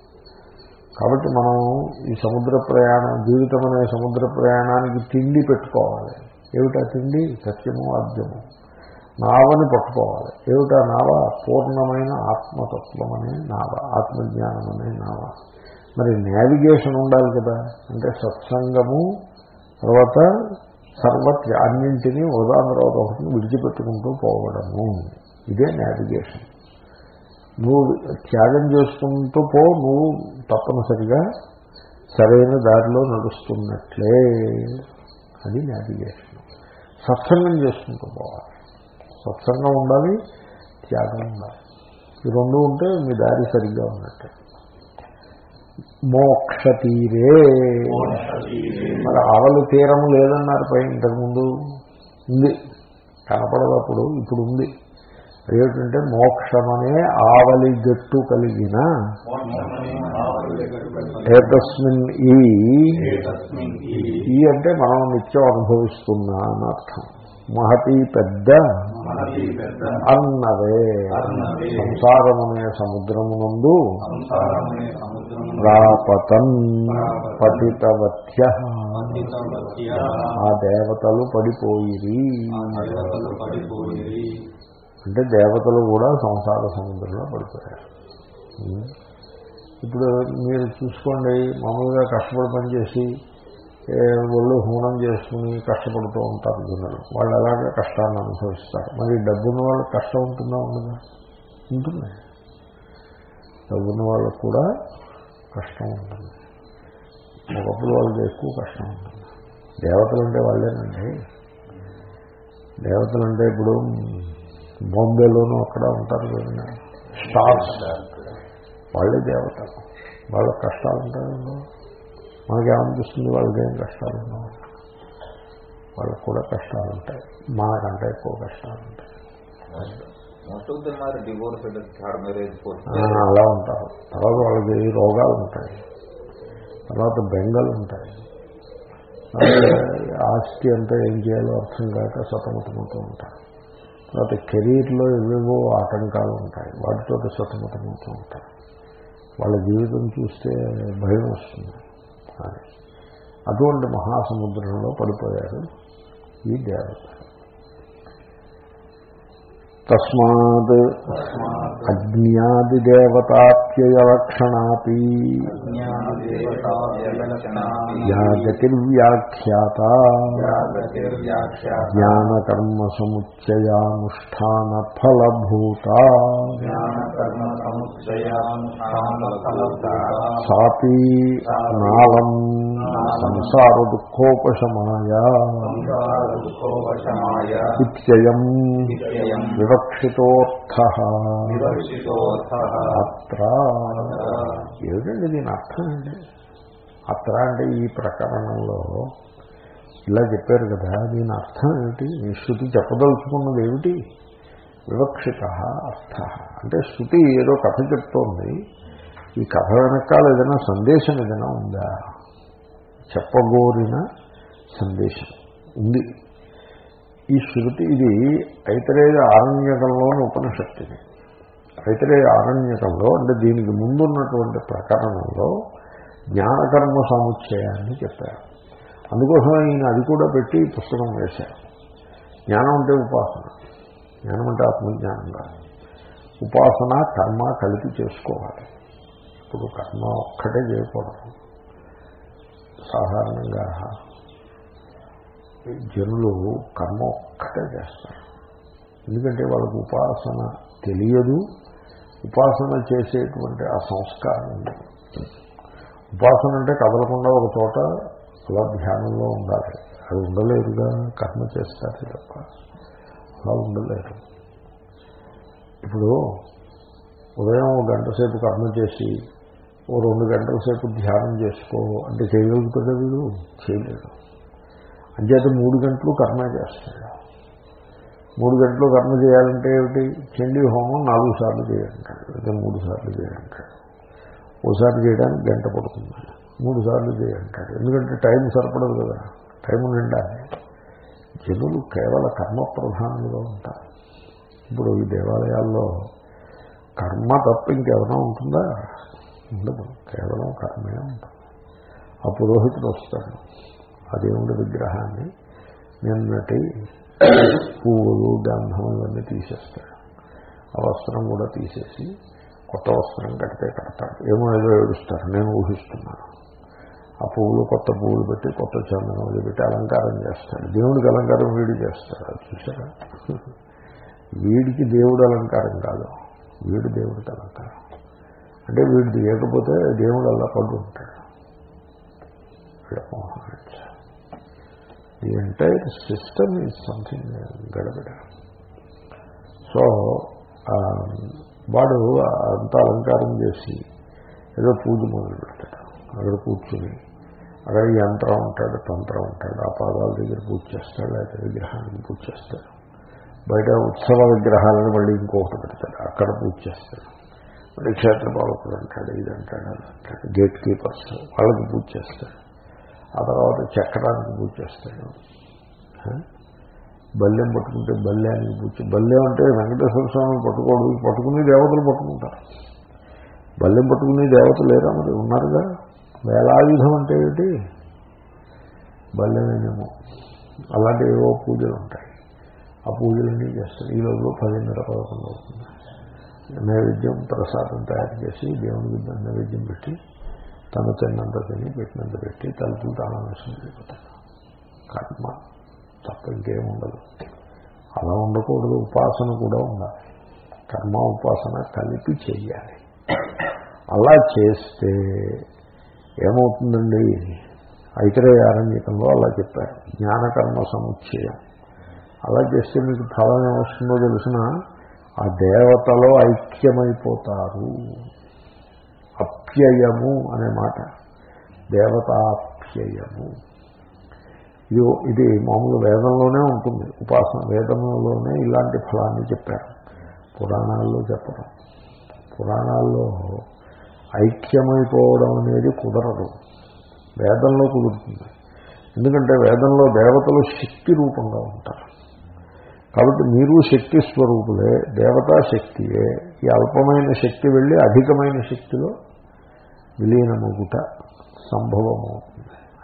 S1: కాబట్టి మనం ఈ సముద్ర ప్రయాణం జీవితం అనే సముద్ర ప్రయాణానికి తిండి పెట్టుకోవాలి. ఏమిటా తిండి? సత్యము ఆద్యము. నావని పట్టుకోవాలి. ఏమిటా నావ? పూర్ణమైన ఆత్మతత్వం అనే నావ ఆత్మజ్ఞానం అనే నావ. మరి నావిగేషన్ ఉండాలి కదా. అంటే సత్సంగము తర్వాత సర్వత్ర అన్నింటినీ ఉదాహరణ తర్వాత ఒకటిని విడిచిపెట్టుకుంటూ పోవడము. ఇదే నావిగేషన్ నువ్వు త్యాగం చేసుకుంటూ పో నువ్వు తప్పనిసరిగా సరైన దారిలో నడుస్తున్నట్లే అది నావిగేషన్ సత్సంగం చేసుకుంటూ పోవాలి సత్సంగం ఉండాలి త్యాగం ఉండాలి. ఈ రెండు ఉంటే మీ దారి సరిగ్గా ఉన్నట్టే. మోక్ష తీరే మరి ఆవలి తీరము లేదన్నారు పై ఇంతకుముందు ఉంది. కనపడదప్పుడు ఇప్పుడు ఉంది. ఏమిటంటే మోక్షమనే ఆవలి గట్టు కలిగిన ఏతస్మిన్ ఈ. ఈ అంటే మనం నిత్యం అనుభవిస్తున్నా అని అర్థం. మహతి పెద్ద అన్నవే. సంసారమనే సముద్రమునందు రాపతన్ పతితవత్య ఆ దేవతలు పడిపోయిరి. అంటే దేవతలు కూడా సంసార సముద్రంలో పడిపోయారు. ఇప్పుడు మీరు చూసుకోండి మామూలుగా కష్టపడి పనిచేసి ఒళ్ళు హూనం చేసుకుని కష్టపడుతూ ఉంటారు జనులు. వాళ్ళు ఎలాగ కష్టాన్ని అనుభవిస్తారు. మరి డబ్బున్న వాళ్ళకి కష్టం ఉంటుందా ఉండదా? ఉంటుంది. డబ్బున్న వాళ్ళకు కూడా కష్టం ఉంటుంది. ఒకప్పుడు వాళ్ళకి ఎక్కువ కష్టం ఉంటుంది. దేవతలు అంటే వాళ్ళేనండి. దేవతలు అంటే ఇప్పుడు బాంబేలోనూ అక్కడ ఉంటారు కదండి స్టార్స్. వాళ్ళే దేవతలు. వాళ్ళకి కష్టాలు ఉంటాయండి మనకేమనిపిస్తుంది వాళ్ళకి ఏం కష్టాలు ఉండవు వాళ్ళకు కూడా కష్టాలు ఉంటాయి. మనకంటే ఎక్కువ కష్టాలు ఉంటాయి. అలా ఉంటారు. తర్వాత వాళ్ళకి రోగాలు ఉంటాయి. తర్వాత బెంగలు ఉంటాయి. ఆస్తి అంతా ఏం చేయాలో అర్థం కాక సతమతమవుతూ ఉంటారు. తర్వాత కెరీర్లో ఏవేవో ఆటంకాలు ఉంటాయి. వాటితో సతమతమవుతూ ఉంటాయి. వాళ్ళ జీవితం చూస్తే భయం వస్తుంది. అటువంటి మహాసముద్రంలో పడిపోయారు ఈ దేవత తస్మాత్ అజ్ఞాదిదేవతాప్యయలక్షణాపి యా గతిర్వ్యాఖ్యాత జ్ఞానకర్మ సముచ్చయానుష్ఠాన ఫలభూత సాపి నాళం సంసార దుఃఖోపశమాయ ఇత్యయం వివక్షితోర్థ అత్ర ఏమిటండి దీని అర్థం ఏంటి అత్ర అంటే ఈ ప్రకరణంలో ఇలా చెప్పారు కదా దీని అర్థం ఏమిటి? మీ శృతి చెప్పదలుచుకున్నది ఏమిటి? వివక్షిత అర్థ. అంటే శృతి ఏదో కథ చెప్తోంది. ఈ కథ వెనకాల ఏదైనా సందేశం ఏదైనా ఉందా? చెప్పగోరిన సందేశం ఉంది. ఈ శృతి ఇది ఐతరేయ ఆరణ్యకంలోని ఉపనిషత్తిది ఐతరేయ ఆరణ్యకంలో అంటే దీనికి ముందున్నటువంటి ప్రకరణంలో జ్ఞానకర్మ సముచ్చయాన్ని చెప్పారు. అందుకోసం ఈయన అది కూడా పెట్టి పుస్తకం వేశారు. జ్ఞానం అంటే ఉపాసన. జ్ఞానం అంటే ఆత్మజ్ఞానం కాదు. ఉపాసన కర్మ కలిపి చేసుకోవాలి. ఇప్పుడు కర్మ ఒక్కటే చేయకూడదు. సాధారణంగా జనులు కర్మ ఒక్కటే చేస్తారు. ఎందుకంటే వాళ్ళకు ఉపాసన తెలియదు. ఉపాసన చేసేటువంటి ఆ సంస్కారం ఉపాసన అంటే కదలకుండా ఒక చోట అలా ధ్యానంలో ఉండాలి. అది ఉండలేరుగా కర్మ చేస్తారు తప్ప. అలా ఉండలేరు. ఇప్పుడు ఉదయం ఒక గంట సేపు కర్మ చేసి ఓ రెండు గంటల సేపు ధ్యానం చేసుకో అంటే చేయగలుగుతుంది వీడు? చేయలేడు. అంచేత మూడు గంటలు కర్మ చేస్తాడు మూడు గంటలు కర్మ చేయాలంటే ఏమిటి? చండీ హోమం నాలుగు సార్లు చేయాలంటాడు లేదా మూడు సార్లు చేయాలంటాడు ఓసారి చేయడానికి గంట పడుతుంది. మూడు సార్లు చేయాలంటాడు ఎందుకంటే టైం సరిపడదు కదా. టైం నిండాలి జనులు కేవల కర్మ ప్రధానంగా ఉంటారు. ఇప్పుడు ఈ దేవాలయాల్లో కర్మ తప్ప ఇంకేమైనా ఉంటుందా? ఉండదు. కేవలం కర్మే ఉంటుంది. ఆ పురోహితుడు వస్తాడు. ఆ దేవుడి విగ్రహాన్ని నిన్నటి పువ్వులు గంధం ఇవన్నీ తీసేస్తాడు. ఆ వస్త్రం కూడా తీసేసి కొత్త వస్త్రం కడితే కడతాడు. ఏమో ఏదో ఏడుస్తారు నేను ఊహిస్తున్నాను. ఆ పువ్వులు కొత్త పువ్వులు పెట్టి కొత్త చందనం పెట్టి అలంకారం చేస్తాడు. దేవుడికి అలంకారం వీడు చేస్తాడు. అది చూసారా వీడికి దేవుడు అలంకారం కాదు. వీడు దేవుడికి అలంకారం. అంటే వీడిది లేకపోతే దేవుడు అలా పడు ఉంటాడు the entire system is something గడబిడ so వాడు అంతా అలంకారం చేసి ఏదో పూజ మొదలు పెడతాడు. అక్కడ కూర్చుని అక్కడ యంత్రం ఉంటాడు తంత్రం ఉంటాడు ఆ పాదాల దగ్గర పూజ చేస్తాడు లేకపోతే విగ్రహానికి పూజ చేస్తాడు. బయట ఉత్సవ విగ్రహాలను మళ్ళీ ఇంకొకటి పెడతాడు అక్కడ పూజ చేస్తాడు. మళ్ళీ క్షేత్ర పాలకుడు అంటాడు ఇది అంటాడు అది అంటాడు గేట్ కీపర్స్ వాళ్ళకి పూజ చేస్తాడు. ఆ తర్వాత చక్రానికి పూజ చేస్తాడు. బల్లెం పట్టుకుంటే బల్యానికి పూజ బల్లెం అంటే వెంకటేశ్వర స్వామిని పట్టుకోడు పట్టుకుని దేవతలు పట్టుకుంటారు. బల్లెం పట్టుకుని దేవతలు లేరా మరి? ఉన్నారుగా వేలాయుధం అంటే ఏమిటి బల్లెమేనేమో అలాంటి ఏవో పూజలు ఉంటాయి. ఆ పూజలన్నీ చేస్తారు. ఈ రోజు పదిన్నర పదకొండు అవుతుంది. నైవేద్యం ప్రసాదం తయారు చేసి దేవునికి నైవేద్యం పెట్టి తను తిన్నంత తిని పెట్టినంత పెట్టి తలుపులు తాళం కర్మ తప్ప ఇంకేం ఉండదు. అలా ఉండకూడదు ఉపాసన కూడా ఉండాలి. కర్మ ఉపాసన కలిపి చెయ్యాలి. అలా చేస్తే ఏమవుతుందండి? ఐతరేయ ఆరంభికంలో అలా చెప్పారు. జ్ఞానకర్మ సముచ్చయం. అలా చేస్తే మీకు ఫలం ఏమొస్తుందో తెలిసిన ఆ దేవతలో ఐక్యమైపోతారు. అప్యయము అనే మాట. దేవతాప్యయము. ఇది ఇది మామూలు వేదంలోనే ఉంటుంది. ఉపాసన వేదంలోనే ఇలాంటి ఫలాన్ని చెప్పారు. పురాణాల్లో చెప్పడం పురాణాల్లో ఐక్యమైపోవడం అనేది కుదరదు. వేదంలో కుదురుతుంది. ఎందుకంటే వేదంలో దేవతలు శక్తి రూపంగా ఉంటారు. కాబట్టి మీరు శక్తి స్వరూపులే దేవతా శక్తియే. ఈ అల్పమైన శక్తి వెళ్ళి అధికమైన శక్తిలో విలీనమగుట సంభవము.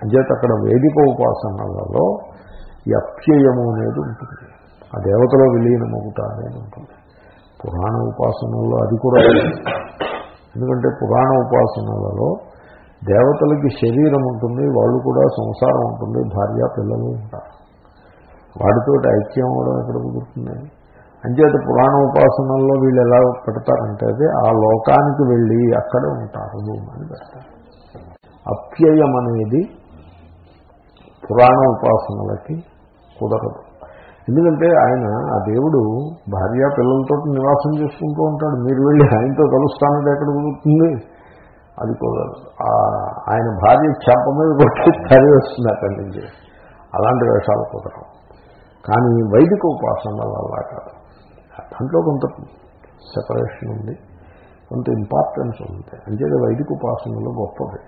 S1: అంచేత అక్కడ వేదిక ఉపాసనలలో ఈ అప్యయము అనేది ఉంటుంది. ఆ దేవతలో విలీనమగుట అనేది ఉంటుంది. పురాణ ఉపాసనలో అది కూడా ఎందుకంటే పురాణ ఉపాసనలలో దేవతలకి శరీరం ఉంటుంది వాళ్ళు కూడా సంసారం ఉంటుంది భార్య పిల్లలు ఉంటారు. వాటితోటి ఐక్యం అవడం ఎక్కడ కుదురుతుంది? అంచేత పురాణ ఉపాసనల్లో వీళ్ళు ఎలా పెడతారంటే అది ఆ లోకానికి వెళ్ళి అక్కడే ఉంటారు అని పెడతారు. అప్యయం అనేది పురాణ ఉపాసనలకి కుదరదు. ఎందుకంటే ఆయన ఆ దేవుడు భార్య పిల్లలతో నివాసం చేసుకుంటూ ఉంటాడు. మీరు వెళ్ళి ఆయనతో కలుస్తానంటే ఎక్కడ కుదురుతుంది? అది కుదరదు. ఆయన భార్య చెంప మీద కొట్టి తరి వస్తుంది అక్కడి నుంచి. అలాంటి వేషాలు కుదరవు. కానీ వైదిక ఉపాసనలు అలా కాదు. దాంట్లో కొంత సెపరేషన్ ఉంది. కొంత ఇంపార్టెన్స్ ఉంది. అంచేది వైదిక ఉపాసనలో గొప్పది.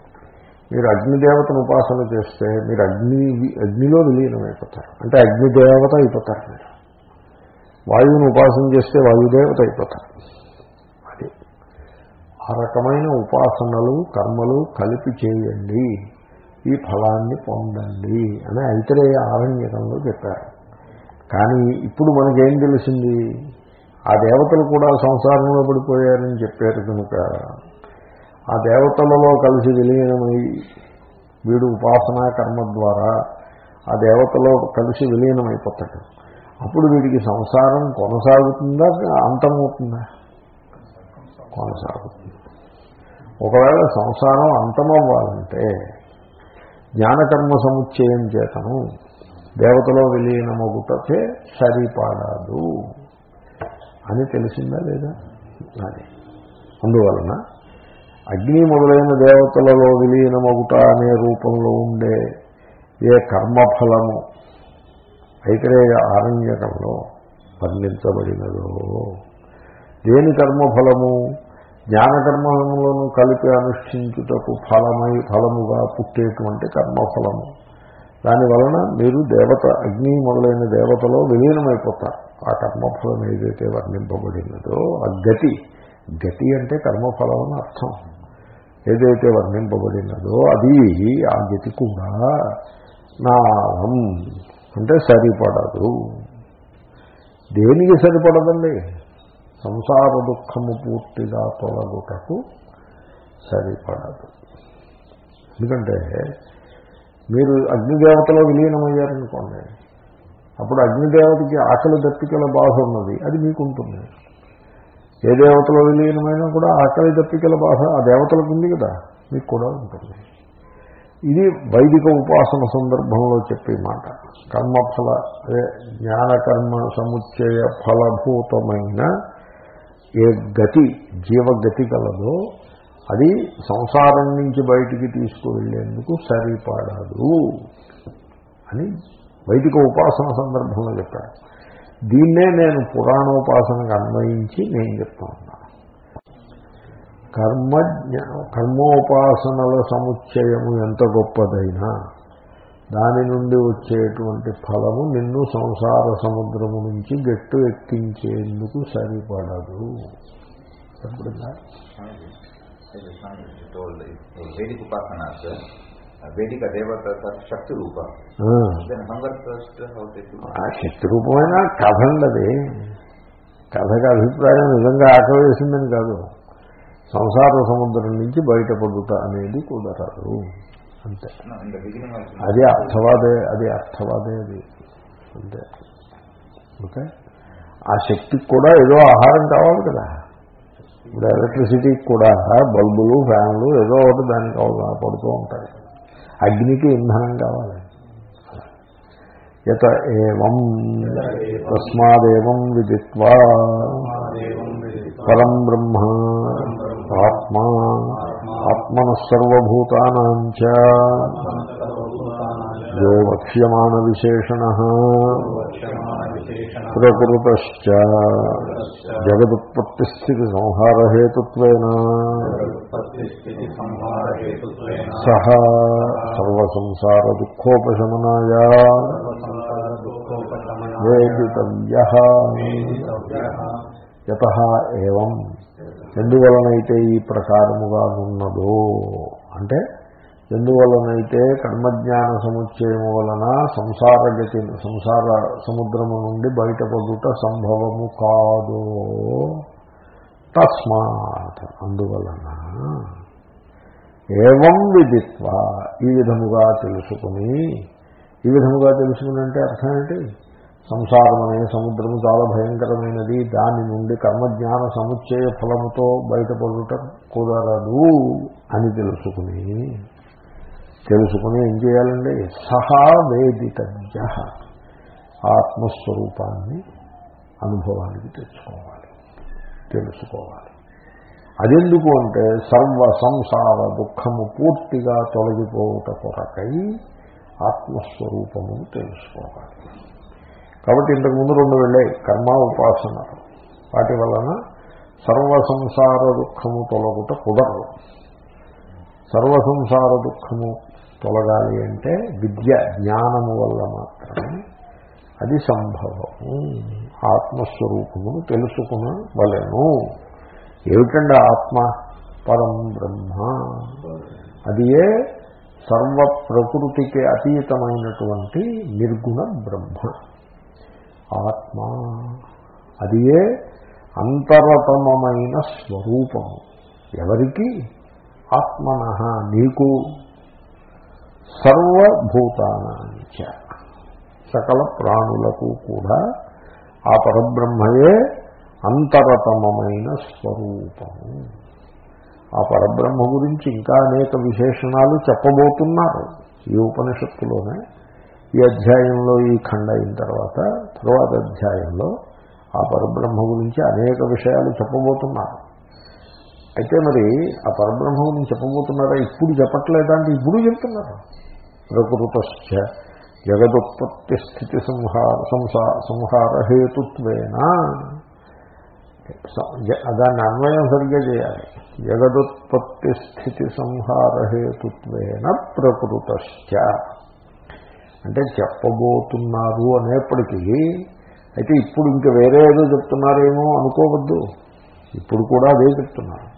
S1: మీరు అగ్నిదేవతను ఉపాసన చేస్తే మీరు అగ్ని అగ్నిలో విలీనమైపోతారు. అంటే అగ్నిదేవత అయిపోతారు మీరు. వాయువును ఉపాసన చేస్తే వాయుదేవత అయిపోతారు. అది. ఆ రకమైన ఉపాసనలు కర్మలు కలిపి చేయండి. ఈ ఫలాన్ని పొందండి అని ఐతరేయ ఆరణ్యకంలో చెప్పారు. కానీ ఇప్పుడు మనకేం తెలిసింది? ఆ దేవతలు కూడా సంసారంలో పడిపోయారని చెప్పారు కనుక ఆ దేవతలలో కలిసి విలీనమై వీడు ఉపాసనా కర్మ ద్వారా ఆ దేవతలో కలిసి విలీనమైపోతాడు. అప్పుడు వీడికి సంసారం కొనసాగుతుందా? అంతమవుతుందా? కొనసాగుతుంది. ఒకవేళ సంసారం అంతమవ్వాలంటే జ్ఞానకర్మ సముచ్చయం చేతను దేవతలో విలీనమగుటచే సరిపడదు. అని తెలిసిందా లేదా? అది. అందువలన అగ్ని మొదలైన దేవతలలో విలీనమగుట అనే రూపంలో ఉండే ఏ కర్మఫలము ఐతరేయ ఆరణ్యకంలో వర్ణించబడినదో? దేని కర్మఫలము? జ్ఞానకర్మలను కలిపి అనుష్ఠించుటకు ఫలమై ఫలముగా పుట్టేటువంటి కర్మఫలము. దాని వలన మీరు దేవత అగ్ని మొదలైన దేవతలో విలీనమైపోతారు. ఆ కర్మఫలం ఏదైతే వర్ణింపబడినదో ఆ గతి గతి అంటే కర్మఫలం అని అర్థం. ఏదైతే వర్ణింపబడినదో అది ఆ గతి కూడా నాహం అంటే సరిపడదు. దేనికి సరిపడదండి? సంసార దుఃఖము పూర్తిగా తొలగుటకు సరిపడదు. ఎందుకంటే మీరు అగ్నిదేవతలో విలీనమయ్యారనుకోండి అప్పుడు అగ్నిదేవతకి ఆకలి దప్పికల బాధ ఉన్నది అది మీకు ఉంటుంది ఏ దేవతలో విలీనమైనా కూడా ఆకలి దప్పికల బాధ ఆ దేవతలకు ఉంది కదా మీకు కూడా ఉంటుంది. ఇది వైదిక ఉపాసన సందర్భంలో చెప్పే మాట. కర్మఫల అదే జ్ఞానకర్మ సముచ్చయ ఫలభూతమైన ఏ గతి జీవగతి కలదో అది సంసారం నుంచి బయటికి తీసుకువెళ్ళేందుకు సరిపడదు అని వైదిక ఉపాసన సందర్భంలో చెప్పాడు. దీన్నే నేను పురాణోపాసనకు అన్వయించి నేను చెప్తా ఉన్నాను కర్మ కర్మోపాసనల సముచ్చయము ఎంత గొప్పదైనా దాని నుండి వచ్చేటువంటి ఫలము నిన్ను సంసార సముద్రము నుంచి గట్టు ఎక్కించేందుకు సరిపడదు. ఎప్పుడుందా
S3: As Swami told, in Vedic Upasana, sir, Vedika Devatas are Shakti Rupa. Then hunger thirst, how they do?
S1: ఆ శక్తి రూపమైన కథ ఉండదు కథకి అభిప్రాయం నిజంగా ఆకలి వేసిందని కాదు. సంసార సముద్రం నుంచి బయటపడుట అనేది కుదరదు అంతే. అది అర్థవాదే అది అర్థవాదే అది. అంతే. ఓకే? ఆ శక్తికి కూడా ఏదో ఆహారం కావాలి కదా. ఇప్పుడు ఎలక్ట్రిసిటీకి కూడా బల్బులు ఫ్యాన్లు ఏదో ఒకటి దానికి పడుతూ ఉంటాయి. అగ్నికి ఇంధనం కావాలి. యత ఏవం తస్మాదేవం విదిత్వా. పరం బ్రహ్మ ఆత్మా. ఆత్మన సర్వభూతానాం యో వక్ష్యమాణ విశేషణ. ప్రకృతశ్చ జగదుత్పత్తిస్థితి సంహారహేతుత్వేన.
S2: ఉత్పత్తిస్థితి సంహారహేతుత్వేన.
S1: సహ సర్వసంసార దుఃఖోపశమనాయ వేదితవ్య. యత ఎందువలనైతే ఈ ప్రకారముగానున్నదో అంటే ఎందువలనైతే కర్మజ్ఞాన సముచ్చయము వలన సంసార గతి సంసార సముద్రము నుండి బయటపడుట సంభవము కాదు. తస్మాత్ అందువలన ఏవం విదిత్వ ఈ విధముగా తెలుసుకుని ఈ విధముగా తెలుసుకుని అంటే అర్థం ఏంటి? సంసారం అనే సముద్రము చాలా భయంకరమైనది దాని నుండి కర్మజ్ఞాన సముచ్చయ ఫలముతో బయటపడుట కుదరదు అని తెలుసుకుని తెలుసుకుని ఏం చేయాలండి? సహా వేదితజ్ఞ ఆత్మస్వరూపాన్ని అనుభవానికి తెచ్చుకోవాలి. తెలుసుకోవాలి. అదెందుకు అంటే సర్వ సంసార దుఃఖము పూర్తిగా తొలగిపోవుట కొరకై ఆత్మస్వరూపమును తెలుసుకోవాలి. కాబట్టి ఇంతకుముందు రెండు వెళ్ళాయి కర్మ ఉపాసన. వాటి వలన సర్వ సంసార దుఃఖము తొలగుట కుదరదు. సర్వ సంసార దుఃఖము తొలగాలి అంటే విద్య జ్ఞానము వల్ల మాత్రమే అది సంభవము. ఆత్మస్వరూపమును తెలుసుకున వలెను ఏమిటండి ఆత్మ? పరం బ్రహ్మ. అది ఏ సర్వ ప్రకృతికి అతీతమైనటువంటి నిర్గుణ బ్రహ్మ. ఆత్మ. అది ఏ అంతరతమైన స్వరూపము. ఎవరికి? ఆత్మన నీకు. సర్వభూతానాంచ సకల ప్రాణులకు కూడా ఆ పరబ్రహ్మయే అంతరతమమైన స్వరూపము ఆ పరబ్రహ్మ గురించి ఇంకా అనేక విశేషణాలు చెప్పబోతున్నారు ఈ ఉపనిషత్తులోనే. ఈ అధ్యాయంలో ఈ ఖండ అయిన తర్వాత తరువాత అధ్యాయంలో ఆ పరబ్రహ్మ గురించి అనేక విషయాలు చెప్పబోతున్నారు. అయితే మరి ఆ పరబ్రహ్మ గురించి చెప్పబోతున్నారా? ఇప్పుడు చెప్పట్లేదా అంటే ఇప్పుడు చెప్తున్నారు. ప్రకృతశ్చ జగదుత్పత్తి స్థితి సంహార సంసా సంహార హేతుత్వేన దాన్ని అన్వయం సరిగ్గా చేయాలి. జగదుత్పత్తి స్థితి సంహార హేతుత్వేన ప్రకృతశ్చ. అంటే చెప్పబోతున్నారు అనేప్పటికీ అయితే ఇప్పుడు ఇంక వేరే ఏదో చెప్తున్నారేమో అనుకోవద్దు. ఇప్పుడు కూడా అదే చెప్తున్నారు.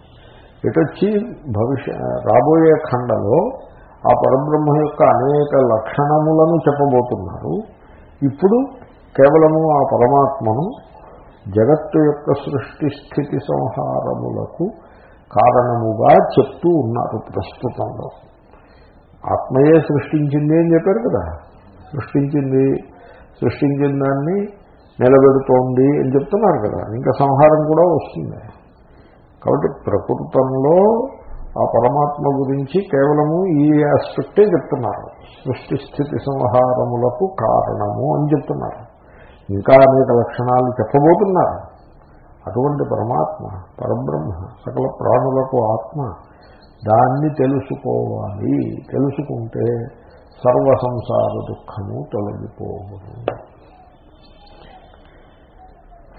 S1: ఇటొచ్చి భవిష్య రాబోయే ఖండలో ఆ పరబ్రహ్మ యొక్క అనేక లక్షణములను చెప్పబోతున్నారు. ఇప్పుడు కేవలము ఆ పరమాత్మను జగత్తు యొక్క సృష్టి స్థితి సంహారములకు కారణముగా చెప్తూ ఉన్నారు ప్రస్తుతంలో. ఆత్మయే సృష్టించింది అని చెప్పారు కదా. సృష్టించింది సృష్టించిన దాన్ని నిలబెడుతోంది అని చెప్తున్నారు కదా. ఇంకా సంహారం కూడా వస్తుంది. కాబట్టి ప్రకృతంలో ఆ పరమాత్మ గురించి కేవలము ఈ ఆస్పెక్టే చెప్తున్నారు. సృష్టి స్థితి సంహారములకు కారణము అని చెప్తున్నారు. ఇంకా అనేక లక్షణాలు చెప్పబోతున్నారు. అటువంటి పరమాత్మ పరబ్రహ్మ సకల ప్రాణులకు ఆత్మ దాన్ని తెలుసుకోవాలి. తెలుసుకుంటే సర్వ సంసార దుఃఖము తొలగిపోవడం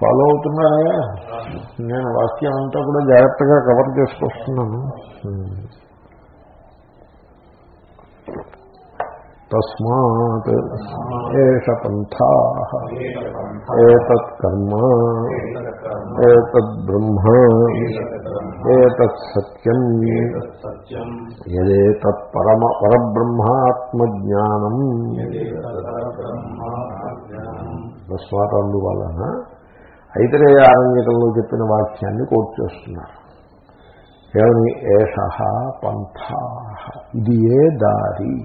S1: ఫాలో అవుతున్నారా? నేను వాక్యం అంతా కూడా జాగ్రత్తగా కవర్ చేసుకొస్తున్నాను. తస్మాత్ ఏష పంథా ఏతత్ కర్మ ఏతద్ బ్రహ్మ ఏతత్ పరమ పరబ్రహ్మాత్మజ్ఞానం. తస్మాత్ అందువలన ఐతరేయ ఆరంగికంలో చెప్పిన వాక్యాన్ని కోట్ చేస్తున్నారు. ఏమని? ఏష పంథా. ఇది ఏ దారి?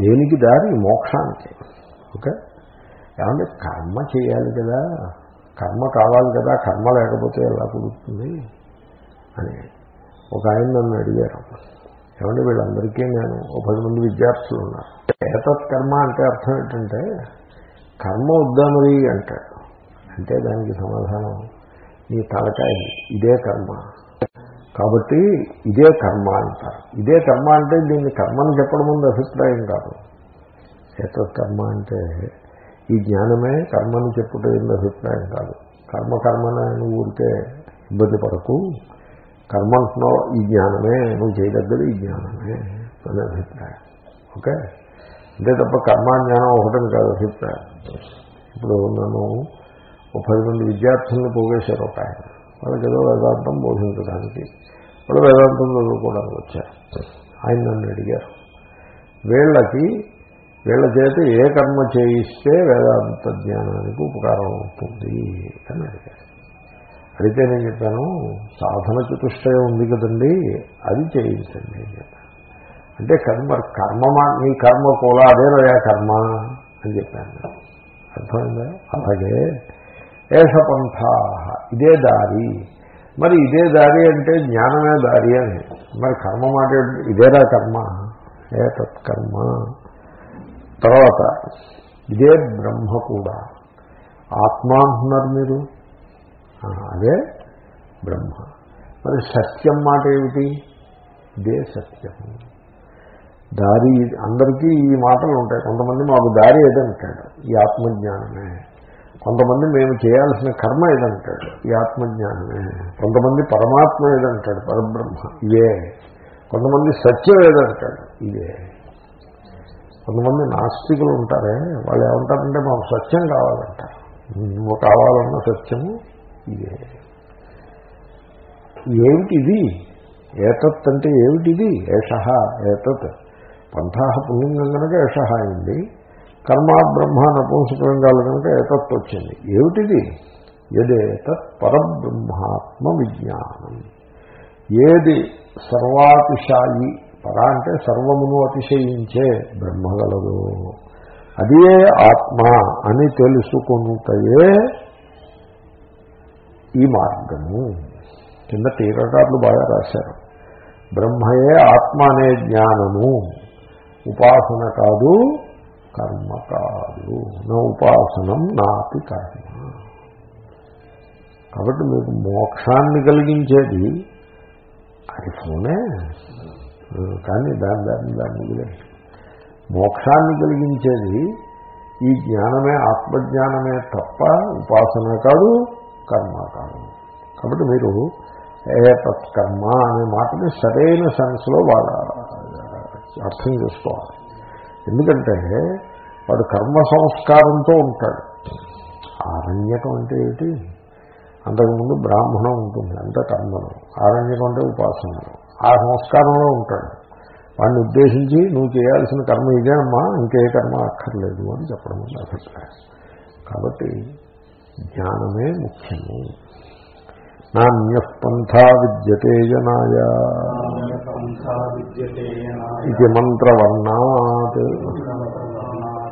S1: దేనికి దారి? మోక్షానికి. ఓకే? ఏమంటే కర్మ చేయాలి కదా. కర్మ కావాలి కదా. కర్మ లేకపోతే ఎలా కుదురుతుంది? అని ఒక ఆయన నన్ను అడిగారు. ఏమంటే వీళ్ళందరికీ నేను ఒక పది మంది విద్యార్థులు ఉన్నారు. ఏతత్ కర్మ అంటే అర్థం ఏంటంటే కర్మ వద్దా మరి? అంటాడు. అంటే దానికి సమాధానం నీ తలకాయ ఇదే కర్మ. కాబట్టి ఇదే కర్మ అంటారు. ఇదే కర్మ అంటే దీన్ని కర్మని చెప్పడం ముందు అభిప్రాయం కాదు. ఏతత్ కర్మ అంటే ఈ జ్ఞానమే కర్మని చెప్పుట ఏంది అభిప్రాయం కాదు. కర్మ కర్మనే నువ్వు ఊరికే ఇబ్బంది పడకు. కర్మ అంటున్నావు ఈ జ్ఞానమే నువ్వు చేయదగ్గది ఈ జ్ఞానమే అని అభిప్రాయం. ఓకే? అంతే తప్ప కర్మ జ్ఞానం ఒకటని కాదు అభిప్రాయం. ఇప్పుడు నన్ను ఒక పది మంది విద్యార్థులను పోగేశారు ఒక ఆయన. వాళ్ళకి ఏదో వేదాంతం బోధించడానికి. వాళ్ళు వేదాంతం చదువుకోవడానికి వచ్చారు. ఆయన నన్ను అడిగారు. వీళ్ళకి వీళ్ళ చేత ఏ కర్మ చేయిస్తే వేదాంత జ్ఞానానికి ఉపకారం అవుతుంది అని అడిగారు. అడిగితే నేను చెప్పాను సాధన చతుష్టయం ఉంది కదండి అది చేయించండి అని చెప్పాను. అంటే కర్మ కర్మ నీ కర్మ కూడా అదే రయా కర్మ అని చెప్పాను. అర్థమైందా? అలాగే ఏష పంథా ఇదే దారి. మరి ఇదే దారి అంటే జ్ఞానమే దారి అని. మరి కర్మ మాట ఇదేరా కర్మ? ఏ తత్కర్మ? తర్వాత ఇదే బ్రహ్మ కూడా. ఆత్మ అంటున్నారు మీరు? అదే బ్రహ్మ. మరి సత్యం మాట ఏమిటి? ఇదే సత్యం. దారి అందరికీ ఈ మాటలు ఉంటాయి. కొంతమంది మాకు దారి ఏదంటాడు ఈ ఆత్మజ్ఞానమే. కొంతమంది మేము చేయాల్సిన కర్మ ఏదంటాడు? ఈ ఆత్మజ్ఞానమే. కొంతమంది పరమాత్మ ఏదంటాడు? పరబ్రహ్మ. ఇదే. కొంతమంది సత్యం ఏదంటాడు? ఇదే. కొంతమంది నాస్తికులు ఉంటారే వాళ్ళు ఏమంటారంటే మాకు సత్యం కావాలంటారు. నువ్వు కావాలన్న సత్యము ఇదే. ఏమిటిది ఏతత్ అంటే ఏమిటిది? ఏష. ఏతత్. పంథా పుల్లింగం కనుక ఏష అయింది. కర్మ బ్రహ్మ నపుంసకలింగాలు కనుక ఏతత్ వచ్చింది ఏమిటిది? ఎదేతత్ పరబ్రహ్మాత్మ విజ్ఞానం. ఏది సర్వాతిశాయి? పర అంటే సర్వమును అతిశయించే బ్రహ్మగలదు అదే ఆత్మ అని తెలుసుకొనుటయే ఈ మార్గము. కింద టీకాకారులు బాగా రాశారు. బ్రహ్మయే ఆత్మ అనే జ్ఞానము. ఉపాసన కాదు కర్మ కాదు నా ఉపాసనం నాపి కర్మ. కాబట్టి మీకు మోక్షాన్ని కలిగించేది అది ఫోనే. కానీ దాని దాన్ని దాన్ని మిగిలే మోక్షాన్ని కలిగించేది ఈ జ్ఞానమే ఆత్మజ్ఞానమే తప్ప ఉపాసన కాదు కర్మ కాదు. కాబట్టి మీరు ఏ తత్కర్మ అనే మాటని సరైన సెన్స్లో వాళ్ళ అర్థం చేసుకోవాలి. ఎందుకంటే వాడు కర్మ సంస్కారంతో ఉంటాడు. ఆరణ్యకం అంటే ఏమిటి? అంతకుముందు బ్రాహ్మణం ఉంటుంది అంత కర్మలు. ఆరణ్యకం అంటే ఉపాసనలు ఆ సంస్కారంలో ఉంటాడు. వాడిని ఉద్దేశించి నువ్వు చేయాల్సిన కర్మ ఇదేనమ్మా ఇంకే కర్మ అక్కర్లేదు అని చెప్పడం ఉంది అభిప్రాయం. కాబట్టి జ్ఞానమే ముఖ్యము. నాణ్య పంథా విద్యతే జనాయ.
S2: పంథా విద్యతే
S1: ఇది మంత్రవర్ణాత్.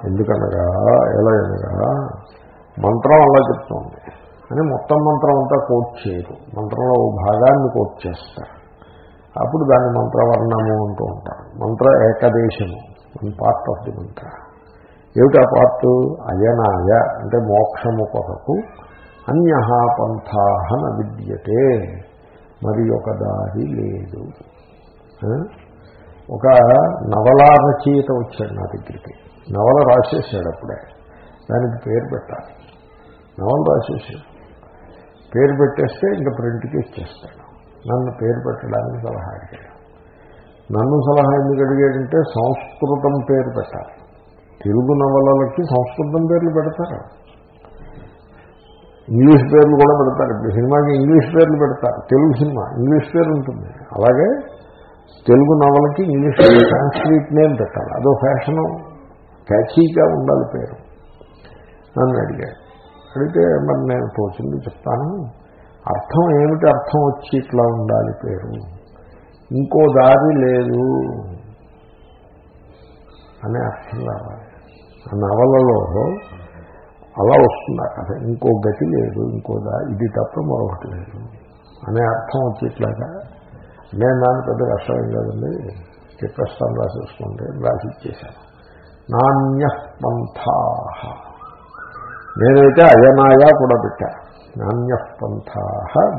S1: ఎందుకనగా ఎలా అనగా మంత్రం అలా చెప్తోంది. అని మొత్తం మంత్రం అంతా కోట్ చేయరు. మంత్రంలో ఓ భాగాన్ని కోట్ చేస్తారు. అప్పుడు దాన్ని మంత్రవర్ణము అంటూ ఉంటారు. మంత్ర ఏకదేశము పార్ట్ ఆఫ్ ది మంత్ర. ఏమిటా పార్ట్? అయనాయ అంటే మోక్షము కొరకు అన్య పంథాహన విద్యతే మరి ఒక దారి లేదు. ఒక నవలా రచయిత వచ్చాడు నా దగ్గరికి. నవల రాసేసాడు అప్పుడే. దానికి పేరు పెట్టాలి. నవల రాసేసాడు పేరు పెట్టేస్తే ఇంకా ప్రింట్కి ఇచ్చేస్తాడు. నన్ను పేరు పెట్టడానికి సలహా అడిగాడు. నన్ను సలహా ఎందుకు అడిగాడంటే సంస్కృతం పేరు పెట్టాలి. తెలుగు నవలలకి సంస్కృతం పేర్లు పెడతారు. ఇంగ్లీష్ పేర్లు కూడా పెడతారు. ఇప్పుడు సినిమాకి ఇంగ్లీష్ పేర్లు పెడతారు. తెలుగు సినిమా ఇంగ్లీష్ పేరు ఉంటుంది. అలాగే తెలుగు నవలకి ఇంగ్లీష్ ట్రాన్స్లేట్ నేమ్ పెట్టాలి. అదో ఫ్యాషను క్యాచీగా ఉండాలి పేరు. నన్ను అడిగాడు. అడిగితే మరి నేను తోచింది చెప్తాను. అర్థం ఏమిటి? అర్థం వచ్చి ఇట్లా ఉండాలి పేరు. ఇంకో దారి లేదు. అనే అర్థం రావాలి. ఆ నవలలో అలా వస్తుంది. కథ ఇంకో గతి లేదు ఇంకో దారి ఇది తప్ప మరొకటి లేదు. అనే అర్థం వచ్చేట్లాగా నేను దాన్ని పెద్ద కష్టమేం కాదండి. చెప్పేస్తాను రాసేసుకోండి రాసి ఇచ్చేశాను. నాణ్య పంథా. నేనైతే అయనాయ కూడా పెట్టా. నాణ్య పంథా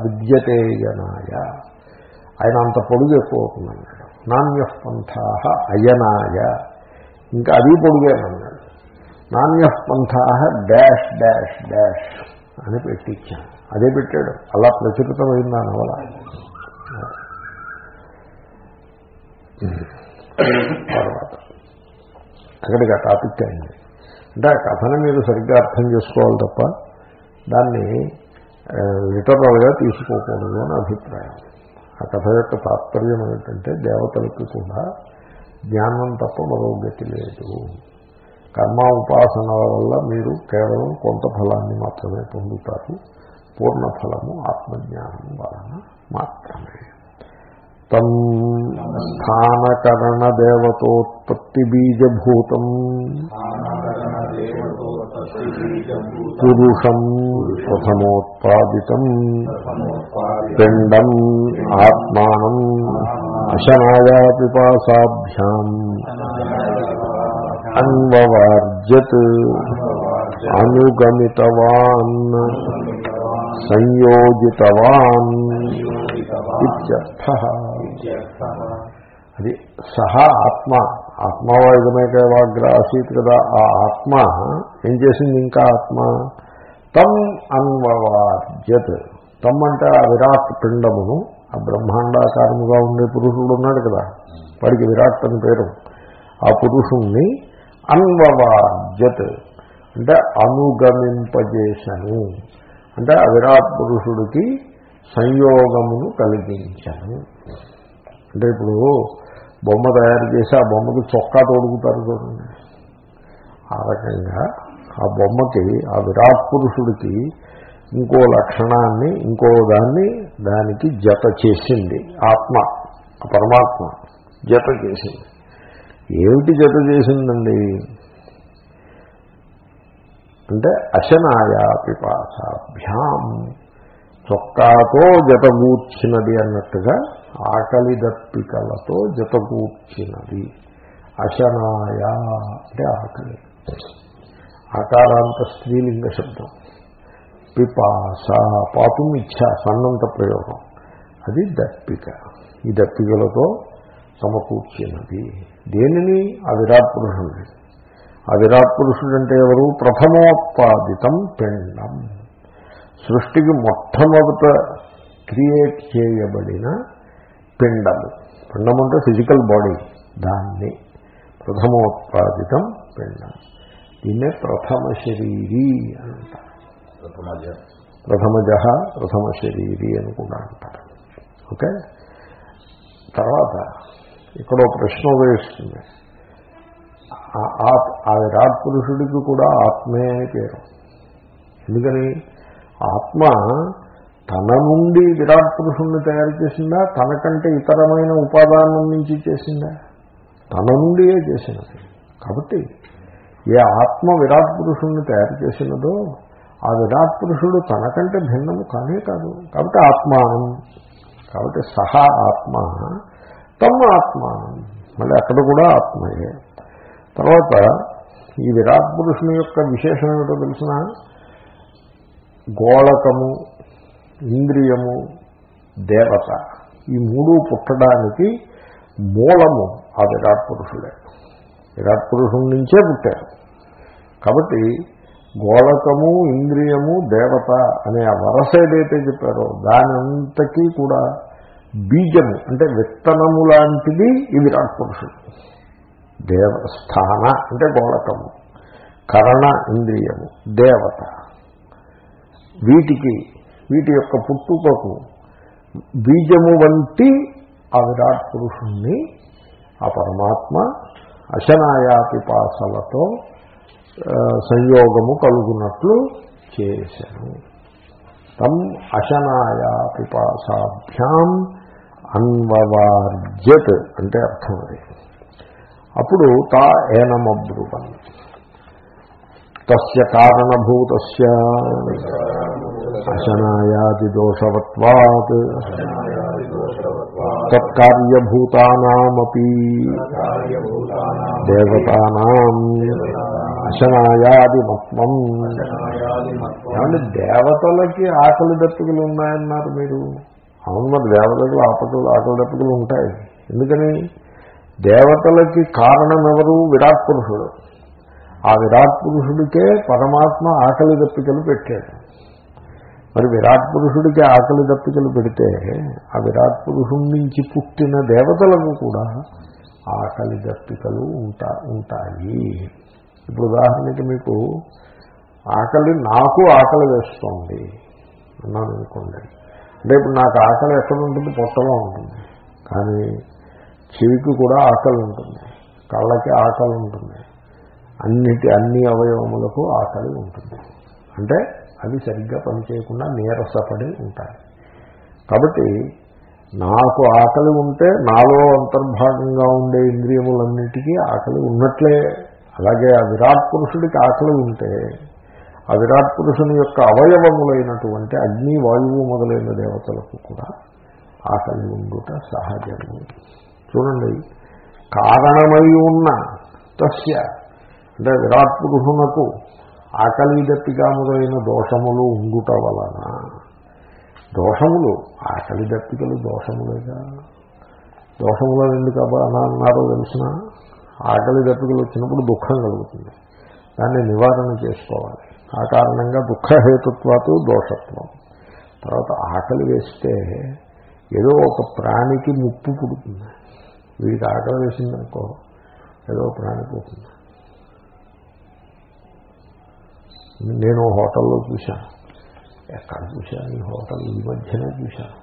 S1: విద్యతేయనాయ ఆయన అంత పొడుగు ఎక్కువ అవుతుందన్నాడు నాణ్య పంథా అయనాయ. ఇంకా అది పొడుగేనన్నాడు నాణ్య పంథా డాష్ డాష్ డాష్ అని పెట్టించాను అదే పెట్టాడు. అలా ప్రచురితమైంది నవల. చెప్పింది తర్వాత అక్కడికి ఆ టాపిక్ అయింది. అంటే ఆ కథను మీరు సరిగ్గా అర్థం చేసుకోవాలి తప్ప దాన్ని లిటరల్గా తీసుకోకూడదు అని అభిప్రాయం. ఆ కథ యొక్క తాత్పర్యం ఏమిటంటే దేవతలకు కూడా జ్ఞానం తప్ప మరో గతి లేదు. కర్మ ఉపాసనల వల్ల మీరు కేవలం కొంత ఫలాన్ని మాత్రమే పొందుతారు. పూర్ణ ఫలము ఆత్మజ్ఞానం వలన మాత్రమే. తం స్థానకరణ బీజభూతం పురుషం ప్రథమోత్పాదితం. పిండం ఆత్మానం అశనాయా పిపాసాభ్యాం అన్వవార్జత్ అనుగమితవాన్. సంయోజితవాన్. ఇత్యర్థ. అది సహా ఆత్మ. ఆత్మవాయుధమేకవాగ్ర ఆసీత్ కదా ఆ ఆత్మ. ఏం చేసింది ఇంకా ఆత్మ? తమ్ అన్వవార్జత్. తమ్ అంటే ఆ విరాట్ పిండమును ఆ బ్రహ్మాండాకారముగా ఉండే పురుషుడు ఉన్నాడు కదా. వాడికి విరాట్ అని పేరు. ఆ పురుషుణ్ణి అన్వవార్జత్ అంటే అనుగమింపజేశను అంటే ఆ విరాట్ పురుషుడికి సంయోగమును కలిగించను. అంటే ఇప్పుడు బొమ్మ తయారు చేసి ఆ బొమ్మకి చొక్కా తోడుకుతారు చూడండి. ఆ రకంగా ఆ బొమ్మకి ఆ విరాట్ పురుషుడికి ఇంకో లక్షణాన్ని ఇంకో దాన్ని దానికి జత చేసింది. ఆత్మ ఆ పరమాత్మ జత చేసింది. ఏమిటి జత చేసిందండి? అంటే అశనాయా పిపాసాభ్యాం చొక్కాతో జతగూర్చినది అన్నట్టుగా ఆకలి దప్పికలతో జతగూర్చినది అశనాయ అంటే ఆకలి. ఆకారాంత స్త్రీలింగ శబ్దం. పిపాస పాపం ఇచ్చ సన్నంత ప్రయోగం. అది దప్పిక. ఈ దప్పికలతో సమకూర్చినది. దేనిని? ఆ విరాట్ పురుషుడిని ఆ విరాట్ పురుషుడు అంటే ఎవరు? ప్రథమోత్పాదితం పిండం. సృష్టికి మొట్టమొదట క్రియేట్ చేయబడిన పిండము పిండం అంటే ఫిజికల్ బాడీ దాన్ని ప్రథమోత్పాదితం పిండం. దీన్నే ప్రథమ శరీరీ అని అంటారు
S3: ప్రథమజ
S1: ప్రథమ శరీరీ అని కూడా అంటారు. ఓకే? తర్వాత ఇక్కడ ఒక ప్రశ్న ఉదయిస్తుంది ఆ- విరాట్ పురుషుడికి కూడా ఆత్మే పేరు. ఎందుకని? ఆత్మ తన నుండి విరాట్ పురుషుణ్ణి తయారు చేసిందా? తనకంటే ఇతరమైన ఉపాదానం నుంచి చేసిందా? తన నుండియే చేసినది. కాబట్టి ఏ ఆత్మ విరాట్ పురుషుణ్ణి తయారు చేసినదో ఆ విరాట్ పురుషుడు తనకంటే భిన్నము కానే కాదు. కాబట్టి ఆత్మానం. కాబట్టి సహా ఆత్మ తమ ఆత్మానం. మళ్ళీ అక్కడ కూడా ఆత్మయే. తర్వాత ఈ విరాట్ పురుషుని యొక్క విశేషం ఏమిటో తెలిసిన? గోళకము ఇంద్రియము దేవత ఈ మూడు పుట్టడానికి మూలము ఆ విరాట్ పురుషుడే విరాట్ పురుషుడి నుంచే పుట్టారు కాబట్టి గోళకము ఇంద్రియము దేవత అనే ఆ వరస ఏదైతే చెప్పారో దానంతకీ కూడా బీజము అంటే విత్తనము లాంటిది ఈ విరాట్ పురుషుడు దేవ స్థాన అంటే గోళకము కరణ ఇంద్రియము దేవత. వీటికి వీటి యొక్క పుట్టుకకు బీజము వంటి ఆ విరాట్ పురుషుణ్ణి ఆ పరమాత్మ అశనాయాపిపాసలతో సంయోగము కలుగునట్లు చేశాను తం అశనాయాపిపాసాభ్యాం అన్వవార్జత్ అంటే అర్థం అది. అప్పుడు తా ఏనమబ్రువన్. తస్య కారణభూత అశనాయాది దోషవత్వాత్ తత్కార్యభూతానామపి. దేవతానాం అశనాయాదిమత్వం. ఏమంటే దేవతలకి ఆకలి దప్పికలు ఉన్నాయన్నారు మీరు? అవును మరి దేవతలకు ఆపకలు ఆకలి దప్పికలు ఉంటాయి. ఎందుకని? దేవతలకి కారణం ఎవరు విరాట్ పురుషుడు. ఆ విరాట్ పురుషుడికే పరమాత్మ ఆకలి దప్పికలు పెట్టాడు. మరి విరాట్ పురుషుడికి ఆకలి దప్పికలు పెడితే ఆ విరాట్ పురుషుడి నుంచి పుట్టిన దేవతలకు కూడా ఆకలి దప్పికలు ఉంటా ఉంటాయి. ఇప్పుడు ఉదాహరణకి మీకు ఆకలి నాకు ఆకలి వేస్తోంది అన్నాను అనుకోండి. అంటే ఇప్పుడు నాకు ఆకలి ఎక్కడ ఉంటుంది? పొట్టలో ఉంటుంది. కానీ చెవికి కూడా ఆకలి ఉంటుంది. కళ్ళకి ఆకలి ఉంటుంది. అన్నిటి అన్ని అవయవములకు ఆకలి ఉంటుంది. అంటే అవి సరిగ్గా పనిచేయకుండా నీరసపడి ఉంటాయి. కాబట్టి నాకు ఆకలి ఉంటే నాలో అంతర్భాగంగా ఉండే ఇంద్రియములన్నిటికీ ఆకలి ఉన్నట్లే. అలాగే ఆ విరాట్ పురుషుడికి ఆకలి ఉంటే ఆ విరాట్ పురుషుని యొక్క అవయవములైనటువంటి అగ్ని వాయువు మొదలైన దేవతలకు కూడా ఆకలి ఉండుట సహజము. చూడండి కారణమై ఉన్న తస్య అంటే విరాట్ పురుషునకు ఆకలి దప్పిగా మొదలైన దోషములు ఉండుట వలన దోషములు ఆకలి దప్పికలు దోషములేగా? దోషములు ఎందుకు అని అన్నారో తెలిసిన? ఆకలి దప్పికలు వచ్చినప్పుడు దుఃఖం కలుగుతుంది. దాన్ని నివారణ చేసుకోవాలి. ఆ కారణంగా దుఃఖహేతుత్వాలు దోషత్వం. తర్వాత ఆకలి వేస్తే ఏదో ఒక ప్రాణికి ముప్పు పుడుతుంది. వీడికి ఆకలి వేసిందనుకో ఏదో ప్రాణి పోతుంది. నేను హోటల్లో చూశాను. ఎక్కడ చూశాను? ఈ హోటల్ ఈ మధ్యనే చూశాను.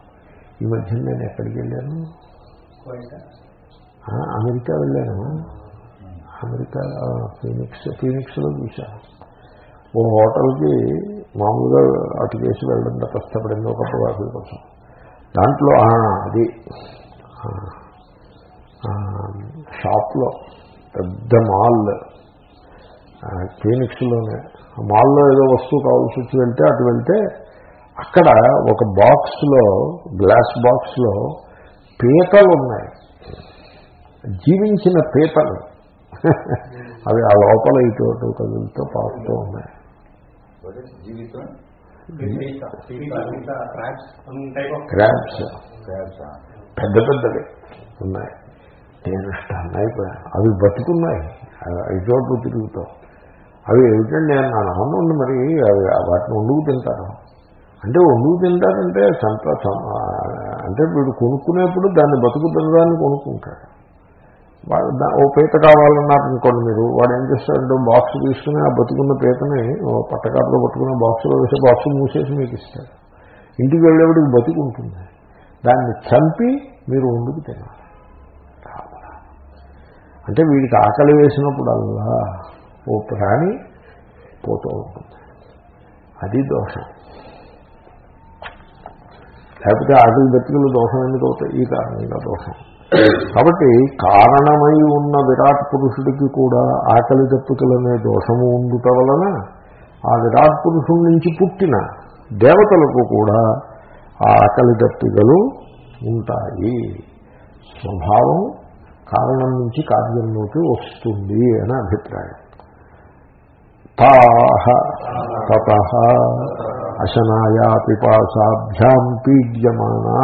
S1: ఈ మధ్యన నేను ఎక్కడికి వెళ్ళాను? అమెరికా వెళ్ళాను. అమెరికా ఫీనిక్స్ ఫీనిక్స్లో చూశాను. ఓ హోటల్కి మామూలుగా అటు చేసి వెళ్ళడం కష్టపడింది ఒక కాఫీ కోసం. దాంట్లో అది షాప్లో పెద్ద మాల్. ఫీనిక్స్లోనే ఆ మాల్లో ఏదో వస్తువు కావాల్సి వచ్చి వెళ్తే అటు వెళ్తే అక్కడ ఒక బాక్స్లో గ్లాస్ బాక్స్లో పీతలు ఉన్నాయి. జీవించిన పీతలు అవి ఆ లోపల ఇటు అటు కదులుతూ పాకుతూ ఉన్నాయి? Crabs
S3: ah.
S1: పెద్ద పెద్దవి ఉన్నాయి. నేను అయిపోయాను అవి బతుకున్నాయి. అవి ఇటు తిరుగుతాం. అవి ఏమిటండి అన్నాను ఉండి మరి వాటిని వండుకు తింటారు. అంటే వండుకు తింటారంటే సంత అంటే వీడు కొనుక్కునేప్పుడు దాన్ని బతుకు తినడాన్ని కొనుక్కుంటాడు. ఓ పీత కావాలన్నారు అనుకోండి మీరు వాడు ఏం చేస్తాడంటే బాక్స్ తీసుకుని ఆ బతుకున్న పీతని ఓ పట్టుకున్న బాక్స్లో వేసి బాక్స్ మూసేసి మీకు ఇస్తాడు. ఇంటికి వెళ్ళేవాడికి బతుకుంటుంది. దాన్ని చంపి మీరు వండుకు తినాలి. అంటే వీడికి ఆకలి వేసినప్పుడల్లా ఓ ప్రాణి పోతూ ఉంటుంది. అది దోషం. లేకపోతే ఆకలి బతికలు దోషం ఎందుకు అవుతాయి? ఈ కారణంగా దోషం. కాబట్టి కారణమై ఉన్న విరాట్ పురుషుడికి కూడా ఆకలి దప్పికలనే దోషము ఉండుట వలన ఆ విరాట్ పురుషుడి నుంచి పుట్టిన దేవతలకు కూడా ఆ ఆకలి దప్పికలు ఉంటాయి. స్వభావం కారణం నుంచి కార్యంలోకి వస్తుంది అని అభిప్రాయం. తాహ తత అశనాయా పిపాసాభ్యాం పీడ్యమానా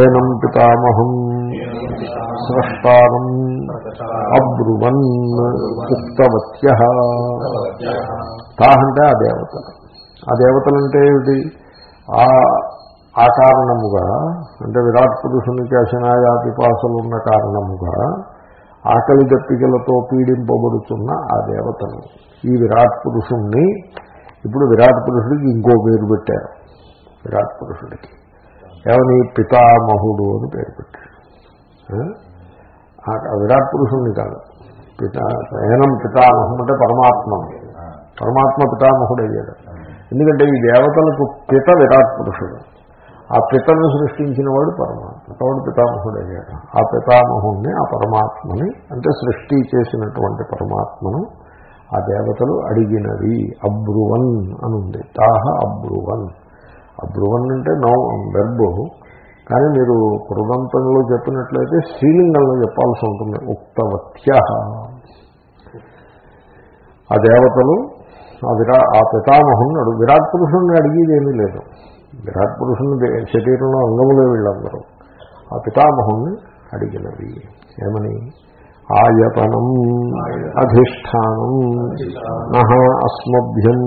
S1: ఏనం పితామహం స్రష్టారం అబ్రువన్ ఉక్తవత్య తాహంటే ఆ దేవత ఆ దేవతలంటే ఏమిటి? ఆ ఆ కారణముగా అంటే విరాట్ పురుషునికి అశనాయా పిపాసలు ఉన్న కారణముగా ఆకలి దప్పికలతో పీడింపబడుతున్న ఆ దేవతలు. ఈ విరాట్ పురుషుణ్ణి ఇప్పుడు విరాట్ పురుషుడికి ఇంకో పేరు పెట్టారు. విరాట్ పురుషుడికి. ఏమని? పితామహుడు అని పేరు పెట్టాడు విరాట్ పురుషుణ్ణి కాదు. పితా ఏనం పితామహం అంటే పరమాత్మ. పరమాత్మ పితామహుడు అయ్యాడు ఎందుకంటే ఈ దేవతలకు పిత విరాట్ పురుషుడు. ఆ పితను సృష్టించిన వాడు పరమాత్మ. వాడు పితామహుడు అయ్యాడు ఆ పితామహుణ్ణి ఆ పరమాత్మని అంటే సృష్టి చేసినటువంటి పరమాత్మను ఆ దేవతలు అడిగినవి. అబ్రువన్ అని ఉంది తాహ అబ్రువన్. అబ్రువన్ అంటే నో వెర్బు. కానీ మీరు కృదంతంలో చెప్పినట్లయితే శ్రీలింగంలో చెప్పాల్సి ఉంటుంది. ఉక్తవత్య. ఆ దేవతలు ఆ విరా ఆ పితామహుని విరాట్ పురుషుణ్ణి అడిగేది ఏమీ లేదు. విరాట్ పురుషుని శరీరంలో అంగములే వీళ్ళందరూ. ఆ పితామహుణ్ణి అడిగినవి. ఏమని? ఆయతనం అధిష్టానం నహ అస్మభ్యం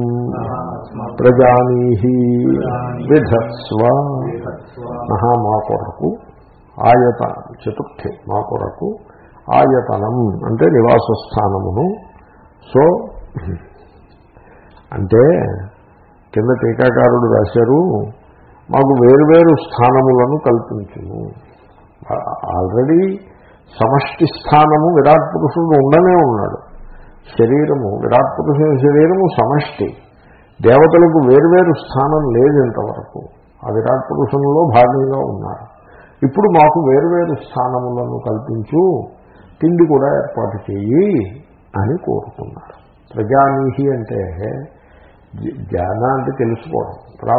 S1: ప్రజానీహి విధస్వ నహ మా కొరకు ఆయతనం చతుర్థి మా కొరకు ఆయతనం అంటే నివాస స్థానమును సో అంటే కింద టీకాకారుడు రాశారు మాకు వేరువేరు స్థానములను కల్పించును ఆల్రెడీ సమష్టి స్థానము విరాట్ పురుషుడు ఉండనే ఉన్నాడు. శరీరము విరాట్ పురుషుని శరీరము సమష్టి. దేవతలకు వేరువేరు స్థానం లేదు ఇంతవరకు. ఆ విరాట్ పురుషునిలో భాగంగా ఉన్నారు. ఇప్పుడు మాకు వేరువేరు స్థానములను కల్పించు తిండి కూడా ఏర్పాటు చేయి అని కోరుకున్నారు. ప్రజానీహి అంటే జ- జ్ఞాన అంటే తెలుసుకోవడం. ఇప్పుడు ఆ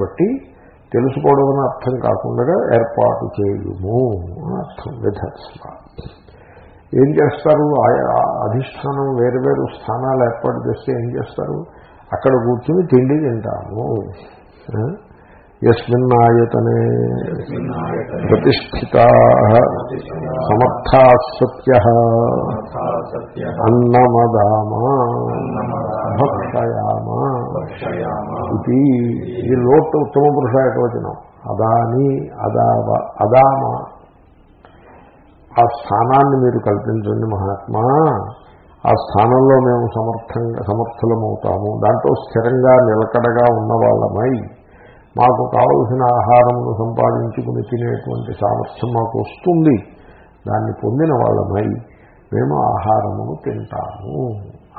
S1: బట్టి తెలుసుకోవడం అని అర్థం కాకుండా ఏర్పాటు చేయుము అని అర్థం. విధత్స్వ ఏం చేస్తారు? ఆయా అధిష్టానం వేరు వేరు స్థానాలు ఏర్పాటు చేస్తే ఏం చేస్తారు? అక్కడ కూర్చుని తిండి తింటాము. ఆ? యస్మిన్ ప్రతిష్ఠితా సమర్థా సత్య
S2: సత్య
S1: అన్నమదామా భక్షయామా ఇది ఈ లోటు ఉత్తమ పురుష ఏకవచనం. అదాని అదావ అదామ. ఆ స్థానాన్ని మీరు కల్పించండి మహాత్మా. ఆ స్థానంలో మేము సమర్థంగా సమర్థులమవుతాము. దాంట్లో స్థిరంగా నిలకడగా ఉన్న వాళ్ళమై మాకు కావలసిన ఆహారమును సంపాదించుకుని తినేటువంటి సామర్థ్యం మాకు వస్తుంది. దాన్ని పొందిన వాళ్ళమై మేము ఆహారమును తింటాము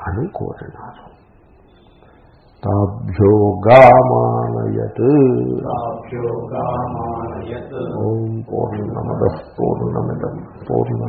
S1: అని కోరినారు. తాభ్యోగామానయత్
S2: యోగామానయత్
S1: ఓం పూర్ణమద పూర్ణమిదం పూర్ణ